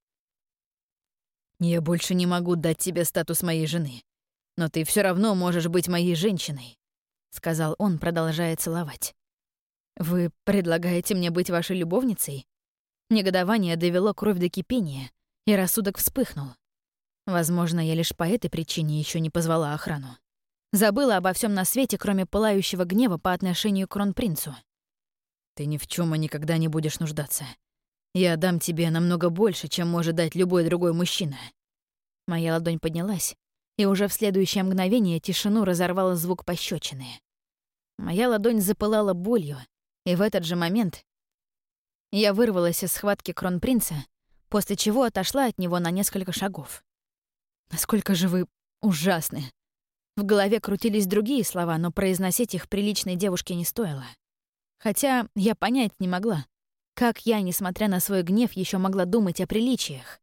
«Я больше не могу дать тебе статус моей жены, но ты все равно можешь быть моей женщиной», — сказал он, продолжая целовать. «Вы предлагаете мне быть вашей любовницей?» Негодование довело кровь до кипения, и рассудок вспыхнул. Возможно, я лишь по этой причине еще не позвала охрану. Забыла обо всем на свете, кроме пылающего гнева по отношению к кронпринцу. «Ты ни в чем и никогда не будешь нуждаться. Я дам тебе намного больше, чем может дать любой другой мужчина». Моя ладонь поднялась, и уже в следующее мгновение тишину разорвало звук пощечины. Моя ладонь запылала болью, и в этот же момент я вырвалась из схватки кронпринца, после чего отошла от него на несколько шагов. Насколько же вы ужасны. В голове крутились другие слова, но произносить их приличной девушке не стоило. Хотя я понять не могла, как я, несмотря на свой гнев, еще могла думать о приличиях.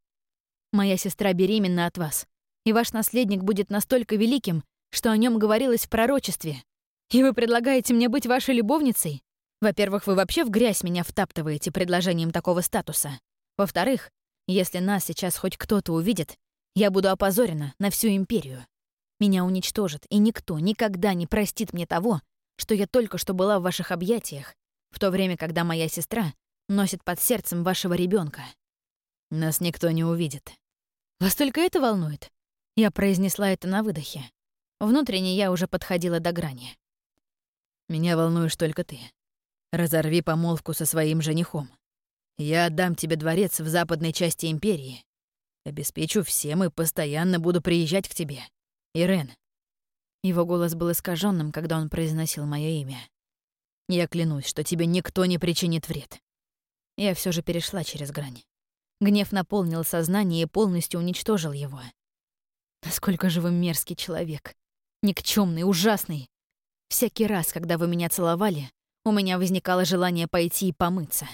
Моя сестра беременна от вас, и ваш наследник будет настолько великим, что о нем говорилось в пророчестве. И вы предлагаете мне быть вашей любовницей? Во-первых, вы вообще в грязь меня втаптываете предложением такого статуса. Во-вторых, если нас сейчас хоть кто-то увидит, я буду опозорена на всю империю. Меня уничтожат, и никто никогда не простит мне того, что я только что была в ваших объятиях, в то время, когда моя сестра носит под сердцем вашего ребенка. Нас никто не увидит. Вас только это волнует? Я произнесла это на выдохе. Внутренне я уже подходила до грани. Меня волнуешь только ты. Разорви помолвку со своим женихом. Я отдам тебе дворец в западной части империи. Обеспечу всем и постоянно буду приезжать к тебе. Ирен». Его голос был искаженным, когда он произносил мое имя. «Я клянусь, что тебе никто не причинит вред». Я все же перешла через грань. Гнев наполнил сознание и полностью уничтожил его. Насколько же вы мерзкий человек. Никчемный, ужасный. Всякий раз, когда вы меня целовали, у меня возникало желание пойти и помыться.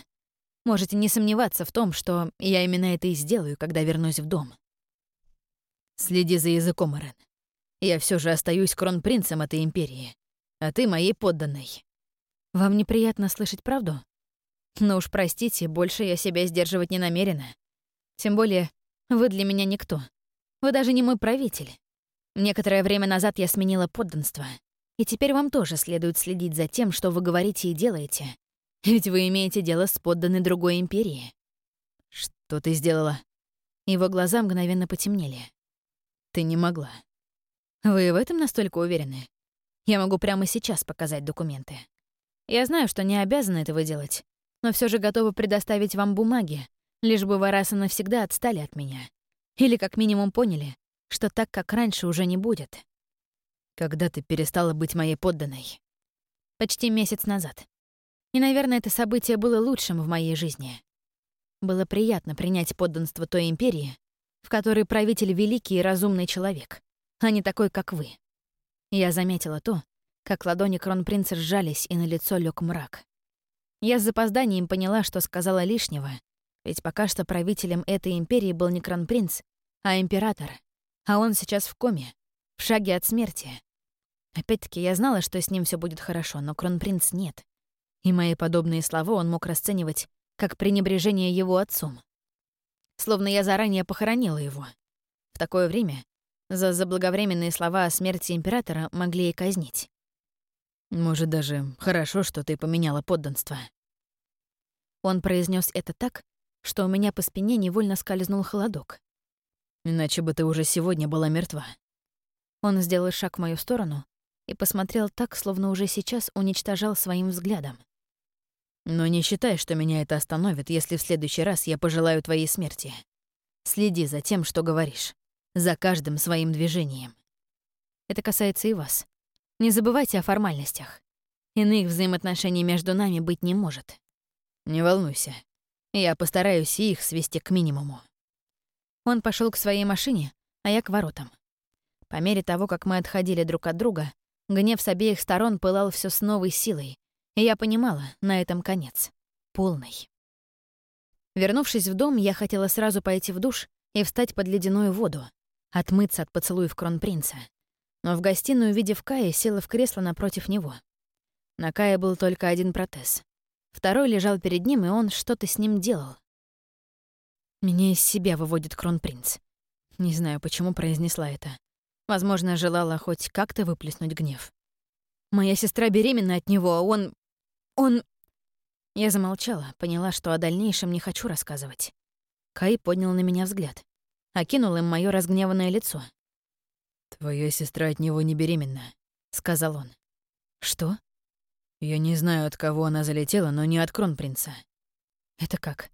Можете не сомневаться в том, что я именно это и сделаю, когда вернусь в дом. Следи за языком, Ирен. Я все же остаюсь кронпринцем этой империи, а ты моей подданной. Вам неприятно слышать правду? Ну уж простите, больше я себя сдерживать не намерена. Тем более, вы для меня никто. Вы даже не мой правитель. Некоторое время назад я сменила подданство — и теперь вам тоже следует следить за тем, что вы говорите и делаете. Ведь вы имеете дело с подданной другой империи. Что ты сделала? Его глаза мгновенно потемнели. Ты не могла. Вы в этом настолько уверены? Я могу прямо сейчас показать документы. Я знаю, что не обязана этого делать, но все же готова предоставить вам бумаги, лишь бы вы раз и навсегда отстали от меня. Или как минимум поняли, что так, как раньше, уже не будет. Когда ты перестала быть моей подданной? Почти месяц назад. И, наверное, это событие было лучшим в моей жизни. Было приятно принять подданство той империи, в которой правитель великий и разумный человек, а не такой, как вы. Я заметила то, как ладони кронпринца сжались, и на лицо лег мрак. Я с запозданием поняла, что сказала лишнего, ведь пока что правителем этой империи был не кронпринц, а император, А он сейчас в коме, в шаге от смерти. Опять-таки, я знала, что с ним все будет хорошо, но кронпринц нет. И мои подобные слова он мог расценивать как пренебрежение его отцом. Словно я заранее похоронила его. В такое время за заблаговременные слова о смерти императора могли и казнить. Может, даже хорошо, что ты поменяла подданство. Он произнес это так, что у меня по спине невольно скользнул холодок. Иначе бы ты уже сегодня была мертва. Он сделал шаг в мою сторону и посмотрел так, словно уже сейчас уничтожал своим взглядом. Но не считай, что меня это остановит, если в следующий раз я пожелаю твоей смерти. Следи за тем, что говоришь. За каждым своим движением. Это касается и вас. Не забывайте о формальностях. Иных взаимоотношений между нами быть не может. Не волнуйся. Я постараюсь их свести к минимуму. Он пошел к своей машине, а я к воротам. По мере того, как мы отходили друг от друга, гнев с обеих сторон пылал все с новой силой, я понимала, на этом конец. Полный. Вернувшись в дом, я хотела сразу пойти в душ и встать под ледяную воду, отмыться от поцелуев кронпринца. Но в гостиную, увидев Кая, села в кресло напротив него. На Кае был только один протез. Второй лежал перед ним, и он что-то с ним делал. Меня из себя выводит кронпринц. Не знаю, почему произнесла это. Возможно, желала хоть как-то выплеснуть гнев. Моя сестра беременна от него, а он... Он... Я замолчала, поняла, что о дальнейшем не хочу рассказывать. Кай поднял на меня взгляд. Окинул им мое разгневанное лицо. «Твоя сестра от него не беременна», — сказал он. «Что?» «Я не знаю, от кого она залетела, но не от кронпринца». «Это как?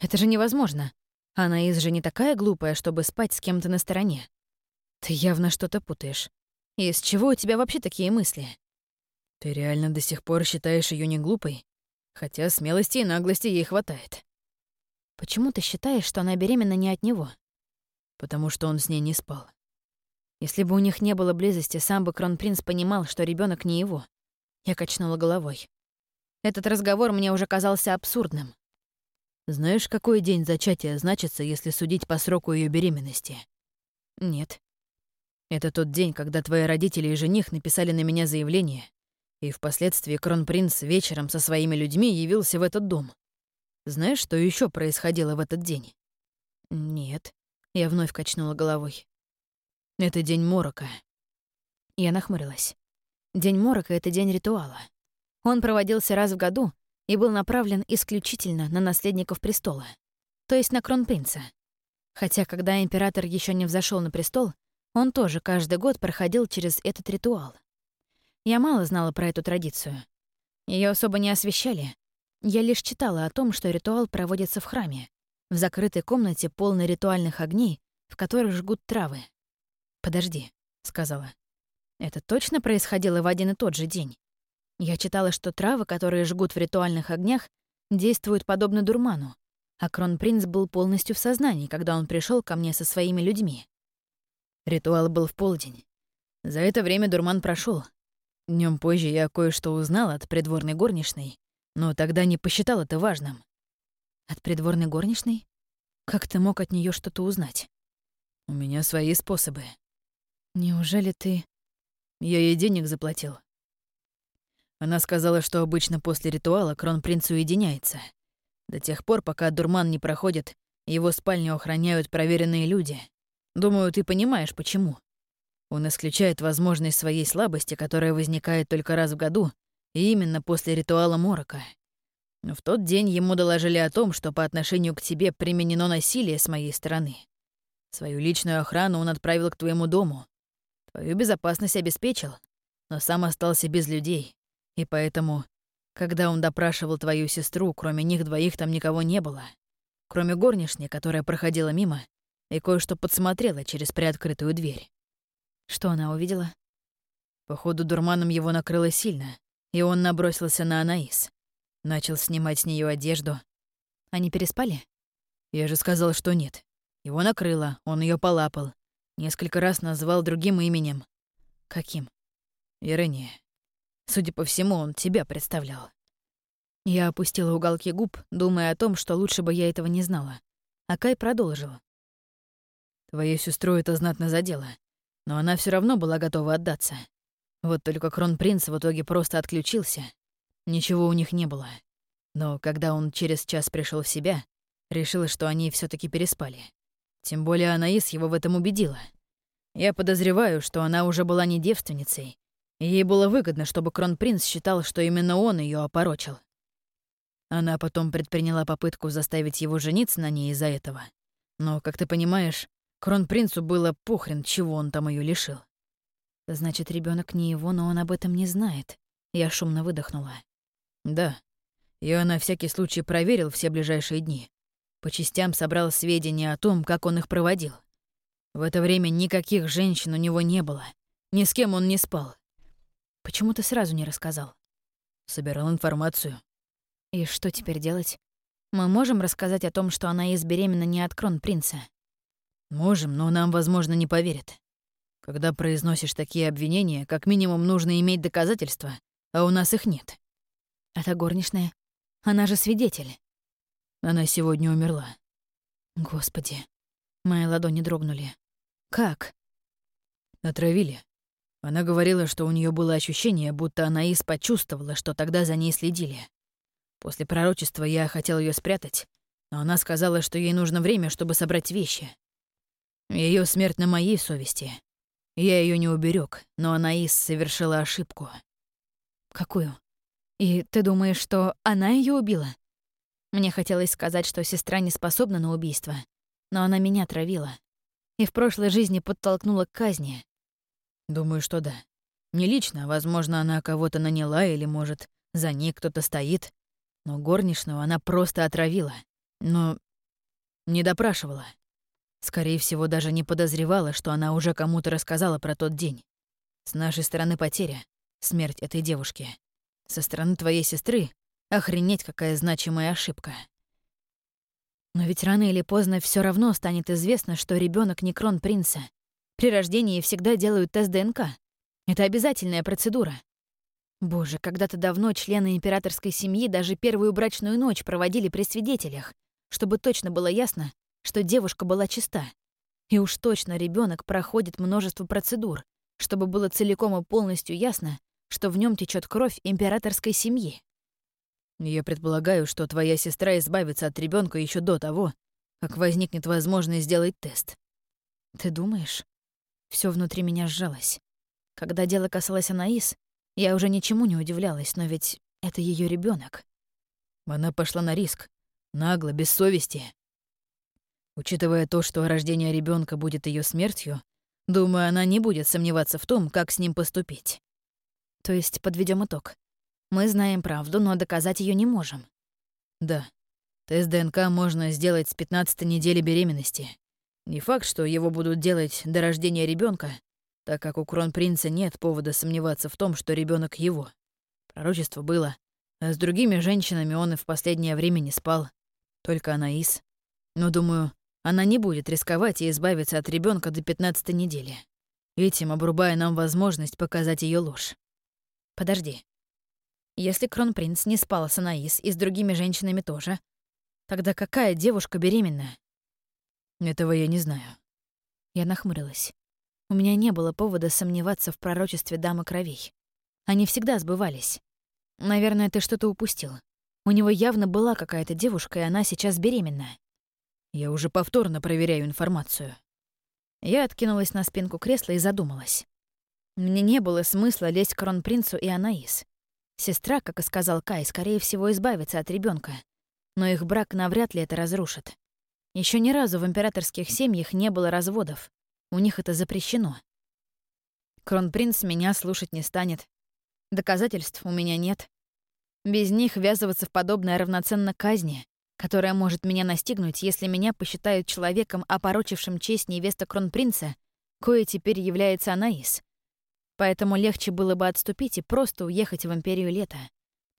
Это же невозможно. Анаис же не такая глупая, чтобы спать с кем-то на стороне. Ты явно что-то путаешь. Из чего у тебя вообще такие мысли? Ты реально до сих пор считаешь ее не глупой? Хотя смелости и наглости ей хватает. Почему ты считаешь, что она беременна не от него? Потому что он с ней не спал. Если бы у них не было близости, сам бы кронпринц понимал, что ребенок не его. Я качнула головой. Этот разговор мне уже казался абсурдным. Знаешь, какой день зачатия значится, если судить по сроку ее беременности? Нет. Это тот день, когда твои родители и жених написали на меня заявление, и впоследствии кронпринц вечером со своими людьми явился в этот дом. Знаешь, что еще происходило в этот день? Нет. Я вновь качнула головой. Это день морока. Я нахмурилась. День морока — это день ритуала. Он проводился раз в году, и был направлен исключительно на наследников престола, то есть на кронпринца. Хотя, когда император еще не взошел на престол, он тоже каждый год проходил через этот ритуал. Я мало знала про эту традицию. Ее особо не освещали. Я лишь читала о том, что ритуал проводится в храме, в закрытой комнате, полной ритуальных огней, в которых жгут травы. «Подожди», — сказала. «Это точно происходило в один и тот же день?» Я читала, что травы, которые жгут в ритуальных огнях, действуют подобно дурману, а кронпринц был полностью в сознании, когда он пришел ко мне со своими людьми. Ритуал был в полдень. За это время дурман прошел. Днем позже я кое-что узнала от придворной горничной, но тогда не посчитал это важным. От придворной горничной? Как ты мог от нее что-то узнать? У меня свои способы. Неужели ты... Я ей денег заплатил. Она сказала, что обычно после ритуала кронпринц уединяется. До тех пор, пока дурман не проходит, его спальню охраняют проверенные люди. Думаю, ты понимаешь, почему. Он исключает возможность своей слабости, которая возникает только раз в году, и именно после ритуала морока. Но в тот день ему доложили о том, что по отношению к тебе применено насилие с моей стороны. Свою личную охрану он отправил к твоему дому. Твою безопасность обеспечил, но сам остался без людей. И поэтому, когда он допрашивал твою сестру, кроме них двоих там никого не было. Кроме горничной, которая проходила мимо и кое-что подсмотрела через приоткрытую дверь. Что она увидела? Походу, дурманом его накрыло сильно, и он набросился на Анаис. Начал снимать с нее одежду. Они переспали? Я же сказал, что нет. Его накрыло, он ее полапал. Несколько раз назвал другим именем. Каким? Ирония. Судя по всему, он тебя представлял. Я опустила уголки губ, думая о том, что лучше бы я этого не знала. А Кай продолжил. Твою сестру это знатно задело, но она все равно была готова отдаться. Вот только кронпринц в итоге просто отключился. Ничего у них не было. Но когда он через час пришел в себя, решила, что они все таки переспали. Тем более Анаис его в этом убедила. Я подозреваю, что она уже была не девственницей, и ей было выгодно, чтобы кронпринц считал, что именно он ее опорочил. Она потом предприняла попытку заставить его жениться на ней из-за этого. Но, как ты понимаешь, кронпринцу было похрен, чего он там ее лишил. Значит, ребенок не его, но он об этом не знает. Я шумно выдохнула. Да. Я на всякий случай проверил все ближайшие дни. По частям собрал сведения о том, как он их проводил. В это время никаких женщин у него не было. Ни с кем он не спал. Почему ты сразу не рассказал? Собирал информацию. И что теперь делать? Мы можем рассказать о том, что она из беременна не от кронпринца? Можем, но нам, возможно, не поверят. Когда произносишь такие обвинения, как минимум нужно иметь доказательства, а у нас их нет. Это горничная. Она же свидетель. Она сегодня умерла. Господи. Мои ладони дрогнули. Как? Отравили. Она говорила, что у нее было ощущение, будто Анаис почувствовала, что тогда за ней следили. После пророчества я хотел ее спрятать, но она сказала, что ей нужно время, чтобы собрать вещи. Ее смерть на моей совести. Я ее не уберег, но Анаис совершила ошибку. Какую? И ты думаешь, что она ее убила? Мне хотелось сказать, что сестра не способна на убийство, но она меня травила. И в прошлой жизни подтолкнула к казни. Думаю, что да. Не лично, возможно, она кого-то наняла или, может, за ней кто-то стоит. Но горничную она просто отравила. Но не допрашивала. Скорее всего, даже не подозревала, что она уже кому-то рассказала про тот день. С нашей стороны потеря — смерть этой девушки. Со стороны твоей сестры — охренеть, какая значимая ошибка. Но ведь рано или поздно все равно станет известно, что ребенок не крон принца. При рождении всегда делают тест ДНК. Это обязательная процедура. Боже, когда-то давно члены императорской семьи даже первую брачную ночь проводили при свидетелях, чтобы точно было ясно, что девушка была чиста. И уж точно ребенок проходит множество процедур, чтобы было целиком и полностью ясно, что в нем течет кровь императорской семьи. Я предполагаю, что твоя сестра избавится от ребенка еще до того, как возникнет возможность сделать тест. Ты думаешь? Все внутри меня сжалось. Когда дело касалось Анаис, я уже ничему не удивлялась, но ведь это ее ребенок. Она пошла на риск. Нагло, без совести. Учитывая то, что рождение ребенка будет ее смертью, думаю, она не будет сомневаться в том, как с ним поступить. То есть подведем итог. Мы знаем правду, но доказать ее не можем. Да. Тест ДНК можно сделать с 15 недели беременности. Не факт, что его будут делать до рождения ребенка, так как у кронпринца нет повода сомневаться в том, что ребенок его. Пророчество было, а с другими женщинами он и в последнее время не спал. Только Анаис. Но, думаю, она не будет рисковать и избавиться от ребенка до 15 недели, этим обрубая нам возможность показать ее ложь. Подожди. Если кронпринц не спал с Анаис и с другими женщинами тоже, тогда какая девушка беременная? Этого я не знаю. Я нахмурилась. У меня не было повода сомневаться в пророчестве дамы кровей. Они всегда сбывались. Наверное, ты что-то упустил. У него явно была какая-то девушка, и она сейчас беременная. Я уже повторно проверяю информацию. Я откинулась на спинку кресла и задумалась. Мне не было смысла лезть к кронпринцу и Анаис. Сестра, как и сказал Кай, скорее всего, избавится от ребенка, но их брак навряд ли это разрушит. Еще ни разу в императорских семьях не было разводов. У них это запрещено. Кронпринц меня слушать не станет. Доказательств у меня нет. Без них ввязываться в подобное равноценно казни, которая может меня настигнуть, если меня посчитают человеком, опорочившим честь невесты кронпринца, кое теперь является Анаис. Поэтому легче было бы отступить и просто уехать в Империю Лета.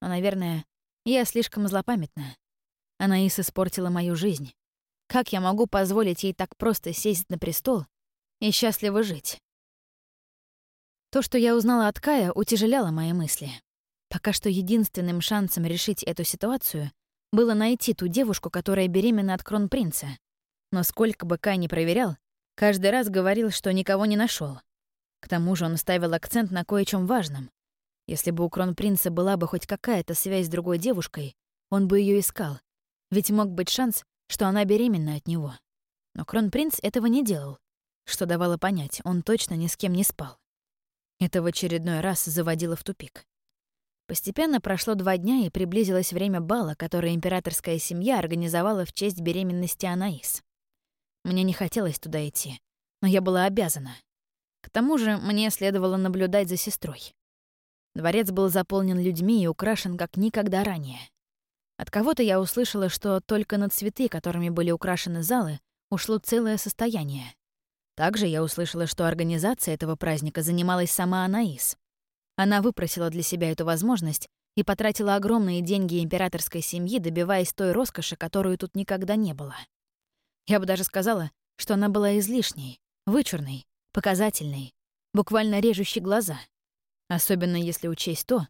Но, наверное, я слишком злопамятна. Анаис испортила мою жизнь. Как я могу позволить ей так просто сесть на престол и счастливо жить? То, что я узнала от Кая, утяжеляло мои мысли. Пока что единственным шансом решить эту ситуацию было найти ту девушку, которая беременна от кронпринца. Но сколько бы Кай ни проверял, Каждый раз говорил, что никого не нашел. К тому же он ставил акцент на кое-чем важном. Если бы у кронпринца была бы хоть какая-то связь с другой девушкой, он бы ее искал. Ведь мог быть шанс, что она беременна от него. Но кронпринц этого не делал, что давало понять, он точно ни с кем не спал. Это в очередной раз заводило в тупик. Постепенно прошло два дня, и приблизилось время бала, которое императорская семья организовала в честь беременности Анаис. Мне не хотелось туда идти, но я была обязана. К тому же мне следовало наблюдать за сестрой. Дворец был заполнен людьми и украшен как никогда ранее. От кого-то я услышала, что только на цветы, которыми были украшены залы, ушло целое состояние. Также я услышала, что организация этого праздника занималась сама Анаис. Она выпросила для себя эту возможность и потратила огромные деньги императорской семьи, добиваясь той роскоши, которую тут никогда не было. Я бы даже сказала, что она была излишней, вычурной, показательной, буквально режущей глаза. Особенно если учесть то,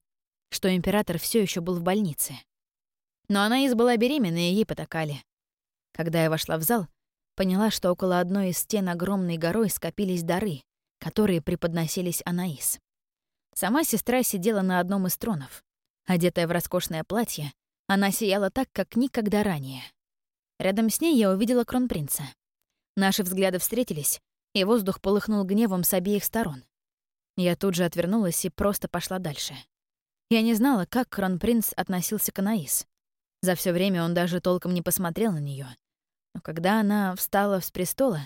что император все еще был в больнице. Но она из была беременна, и ей потакали. Когда я вошла в зал, поняла, что около одной из стен огромной горой скопились дары, которые преподносились Анаис. Сама сестра сидела на одном из тронов. Одетая в роскошное платье, она сияла так, как никогда ранее. Рядом с ней я увидела кронпринца. Наши взгляды встретились, и воздух полыхнул гневом с обеих сторон. Я тут же отвернулась и просто пошла дальше. Я не знала, как кронпринц относился к Анаис. За все время он даже толком не посмотрел на нее. Но когда она встала с престола,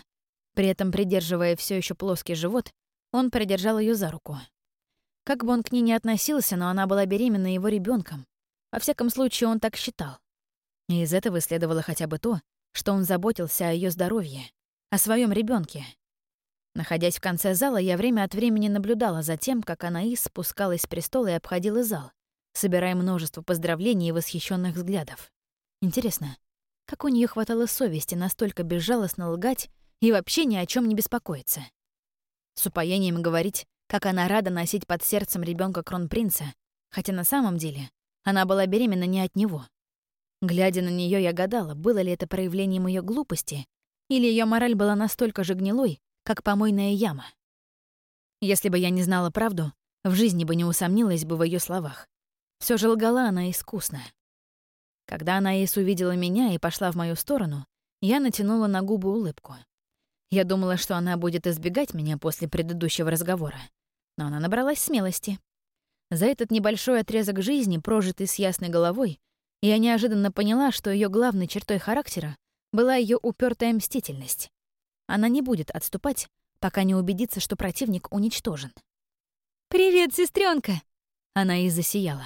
при этом придерживая все еще плоский живот, он придержал ее за руку. Как бы он к ней ни относился, но она была беременна его ребенком. Во всяком случае, он так считал. И из этого следовало хотя бы то, что он заботился о ее здоровье, о своем ребенке. Находясь в конце зала, я время от времени наблюдала за тем, как Анаис спускалась с престола и обходила зал, собирая множество поздравлений и восхищенных взглядов. Интересно, как у нее хватало совести настолько безжалостно лгать и вообще ни о чем не беспокоиться? С упоением говорить, как она рада носить под сердцем ребенка кронпринца, хотя на самом деле она была беременна не от него. Глядя на нее, я гадала, было ли это проявлением ее глупости, или ее мораль была настолько же гнилой, как помойная яма. Если бы я не знала правду, в жизни бы не усомнилась бы в ее словах. Все же лгала она искусно. Когда Анаис увидела меня и пошла в мою сторону, я натянула на губы улыбку. Я думала, что она будет избегать меня после предыдущего разговора, но она набралась смелости. За этот небольшой отрезок жизни, прожитый с ясной головой, я неожиданно поняла, что ее главной чертой характера была ее упертая мстительность. Она не будет отступать, пока не убедится, что противник уничтожен. «Привет, сестренка! Она и засияла.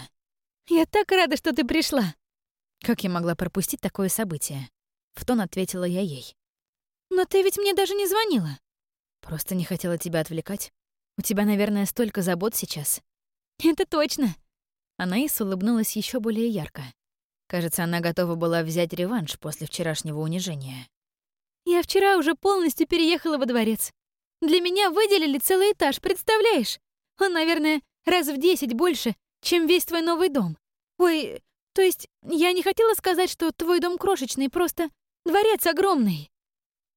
«Я так рада, что ты пришла!» Как я могла пропустить такое событие? В тон ответила я ей. «Но ты ведь мне даже не звонила». «Просто не хотела тебя отвлекать. У тебя, наверное, столько забот сейчас». «Это точно». Анаис улыбнулась еще более ярко. Кажется, она готова была взять реванш после вчерашнего унижения. «Я вчера уже полностью переехала во дворец. Для меня выделили целый этаж, представляешь? Он, наверное, раз в десять больше, чем весь твой новый дом. Ой, то есть я не хотела сказать, что твой дом крошечный, просто дворец огромный».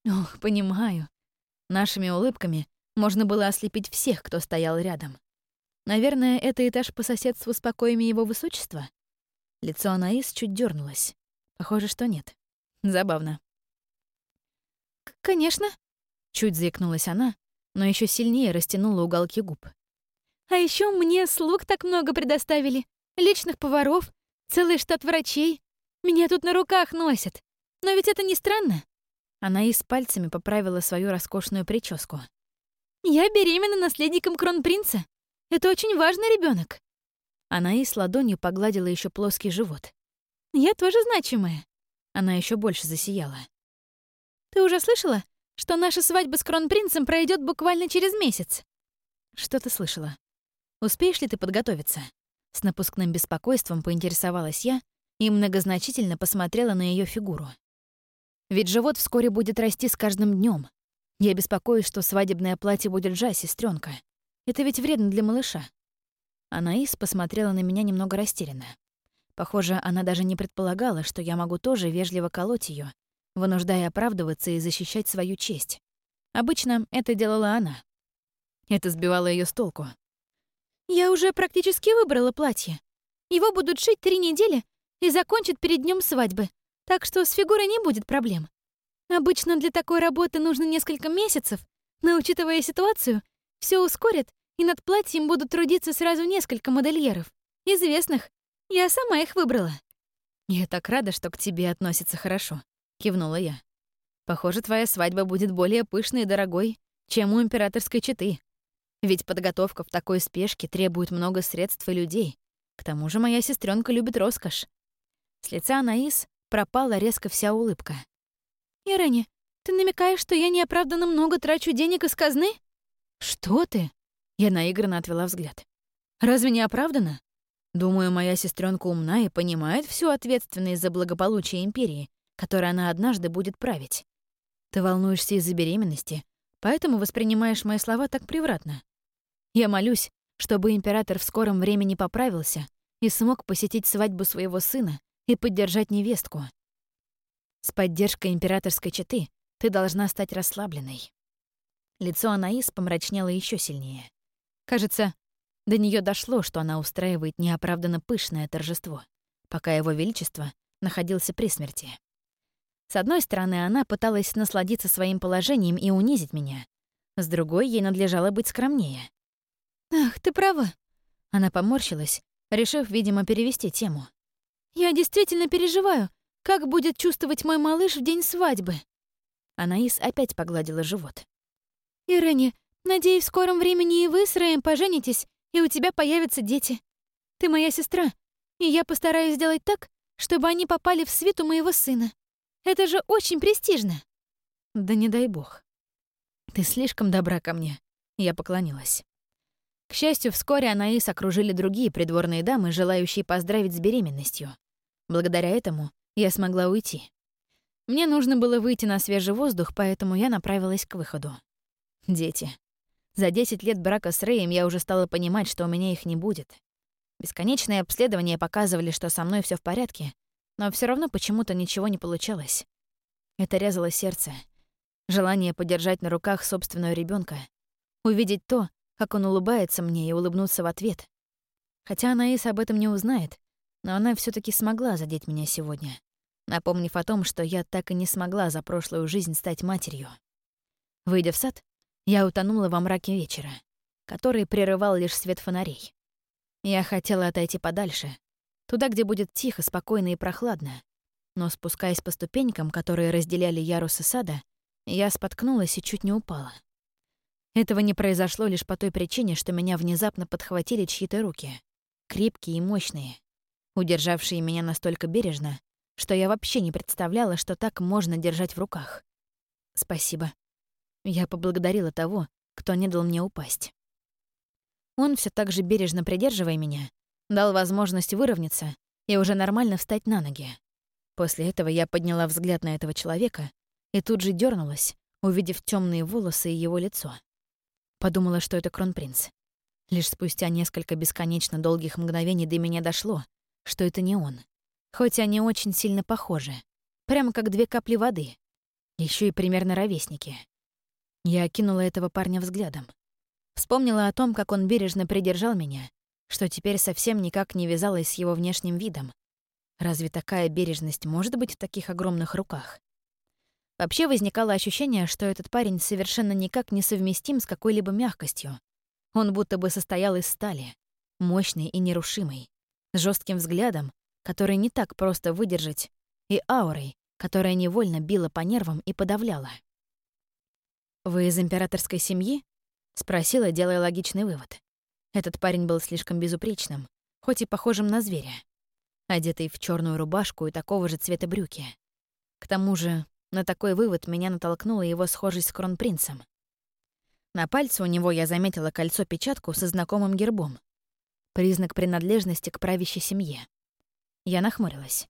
Ох, понимаю. Нашими улыбками можно было ослепить всех, кто стоял рядом. Наверное, это этаж по соседству с покоями его высочества? Лицо Анаис чуть дернулось. Похоже, что нет. Забавно. «Конечно», — чуть заикнулась она, но еще сильнее растянула уголки губ. «А еще мне слуг так много предоставили. Личных поваров, целый штат врачей. Меня тут на руках носят. Но ведь это не странно. Она и с пальцами поправила свою роскошную прическу. «Я беременна наследником кронпринца. Это очень важный ребенок. Она и ладонью погладила еще плоский живот. «Я тоже значимая». Она еще больше засияла. «Ты уже слышала, что наша свадьба с кронпринцем пройдет буквально через месяц?» «Что ты слышала? Успеешь ли ты подготовиться?» С напускным беспокойством поинтересовалась я и многозначительно посмотрела на ее фигуру. Ведь живот вскоре будет расти с каждым днем. Я беспокоюсь, что свадебное платье будет жать, сестренка. Это ведь вредно для малыша. Анаис посмотрела на меня немного растерянно. Похоже, она даже не предполагала, что я могу тоже вежливо колоть ее, вынуждая оправдываться и защищать свою честь. Обычно это делала она. Это сбивало ее с толку. «Я уже практически выбрала платье. Его будут шить три недели и закончат перед днем свадьбы, так что с фигурой не будет проблем. Обычно для такой работы нужно несколько месяцев, но, учитывая ситуацию, все ускорят, и над платьем будут трудиться сразу несколько модельеров. Известных. Я сама их выбрала. «Я так рада, что к тебе относятся хорошо», — кивнула я. «Похоже, твоя свадьба будет более пышной и дорогой, чем у императорской четы. Ведь подготовка в такой спешке требует много средств и людей. К тому же моя сестренка любит роскошь». С лица Анаис пропала резко вся улыбка. «Ирэни, ты намекаешь, что я неоправданно много трачу денег из казны?» «Что ты?» Я наигранно отвела взгляд. «Разве не оправдано? Думаю, моя сестренка умна и понимает всю ответственность за благополучие Империи, которой она однажды будет править. Ты волнуешься из-за беременности, поэтому воспринимаешь мои слова так превратно. Я молюсь, чтобы император в скором времени поправился и смог посетить свадьбу своего сына и поддержать невестку. С поддержкой императорской четы ты должна стать расслабленной. Лицо Анаис помрачнело еще сильнее. Кажется, до нее дошло, что она устраивает неоправданно пышное торжество, пока его величество находился при смерти. С одной стороны, она пыталась насладиться своим положением и унизить меня. С другой, ей надлежало быть скромнее. «Ах, ты права». Она поморщилась, решив, видимо, перевести тему. «Я действительно переживаю, как будет чувствовать мой малыш в день свадьбы». Анаис опять погладила живот. «Ирэни, надеюсь, в скором времени и вы с Рэем поженитесь, и у тебя появятся дети. Ты моя сестра, и я постараюсь сделать так, чтобы они попали в свиту моего сына. Это же очень престижно. Да не дай бог. Ты слишком добра ко мне. Я поклонилась. К счастью, вскоре Анаис окружили другие придворные дамы, желающие поздравить с беременностью. Благодаря этому я смогла уйти. Мне нужно было выйти на свежий воздух, поэтому я направилась к выходу. Дети. За 10 лет брака с Рэем я уже стала понимать, что у меня их не будет. Бесконечные обследования показывали, что со мной все в порядке, но все равно почему-то ничего не получалось. Это резало сердце. Желание подержать на руках собственного ребенка, увидеть то, как он улыбается мне и улыбнуться в ответ. Хотя Анаис об этом не узнает, но она все таки смогла задеть меня сегодня, напомнив о том, что я так и не смогла за прошлую жизнь стать матерью. Выйдя в сад, я утонула во мраке вечера, который прерывал лишь свет фонарей. Я хотела отойти подальше, туда, где будет тихо, спокойно и прохладно. Но спускаясь по ступенькам, которые разделяли ярусы сада, я споткнулась и чуть не упала. Этого не произошло лишь по той причине, что меня внезапно подхватили чьи-то руки, крепкие и мощные, удержавшие меня настолько бережно, что я вообще не представляла, что так можно держать в руках. Спасибо. Я поблагодарила того, кто не дал мне упасть. Он все так же бережно придерживая меня, дал возможность выровняться и уже нормально встать на ноги. После этого я подняла взгляд на этого человека и тут же дернулась, увидев темные волосы и его лицо. Подумала, что это кронпринц. Лишь спустя несколько бесконечно долгих мгновений до меня дошло, что это не он. Хоть они очень сильно похожи. Прямо как две капли воды. Еще и примерно ровесники. Я окинула этого парня взглядом. Вспомнила о том, как он бережно придержал меня, что теперь совсем никак не вязалось с его внешним видом. Разве такая бережность может быть в таких огромных руках? Вообще возникало ощущение, что этот парень совершенно никак не совместим с какой-либо мягкостью. Он будто бы состоял из стали, мощный и нерушимый, с жестким взглядом, который не так просто выдержать, и аурой, которая невольно била по нервам и подавляла. «Вы из императорской семьи?» — спросила, делая логичный вывод. Этот парень был слишком безупречным, хоть и похожим на зверя, одетый в черную рубашку и такого же цвета брюки. К тому же на такой вывод меня натолкнула его схожесть с кронпринцем. На пальце у него я заметила кольцо-печатку со знакомым гербом. Признак принадлежности к правящей семье. Я нахмурилась.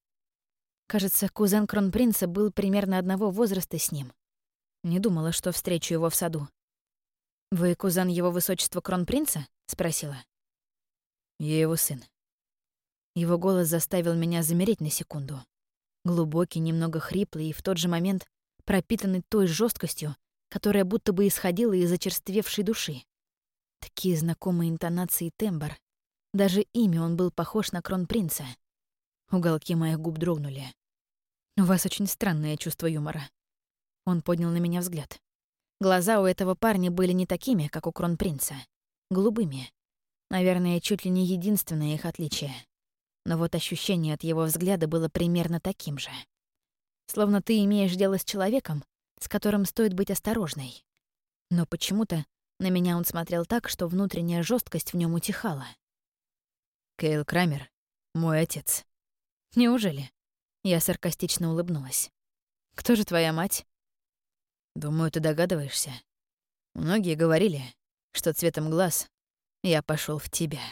Кажется, кузен кронпринца был примерно одного возраста с ним. Не думала, что встречу его в саду. «Вы кузен его высочества кронпринца?» — спросила. «Я его сын». Его голос заставил меня замереть на секунду. Глубокий, немного хриплый и в тот же момент пропитанный той жесткостью, которая будто бы исходила из очерствевшей души. Такие знакомые интонации и тембр. Даже имя он был похож на кронпринца. Уголки моих губ дрогнули. «У вас очень странное чувство юмора». Он поднял на меня взгляд. Глаза у этого парня были не такими, как у кронпринца. Голубыми. Наверное, чуть ли не единственное их отличие. Но вот ощущение от его взгляда было примерно таким же. Словно ты имеешь дело с человеком, с которым стоит быть осторожной. Но почему-то на меня он смотрел так, что внутренняя жесткость в нем утихала. Кейл Крамер — мой отец. Неужели? Я саркастично улыбнулась. Кто же твоя мать? Думаю, ты догадываешься. Многие говорили, что цветом глаз я пошел в тебя.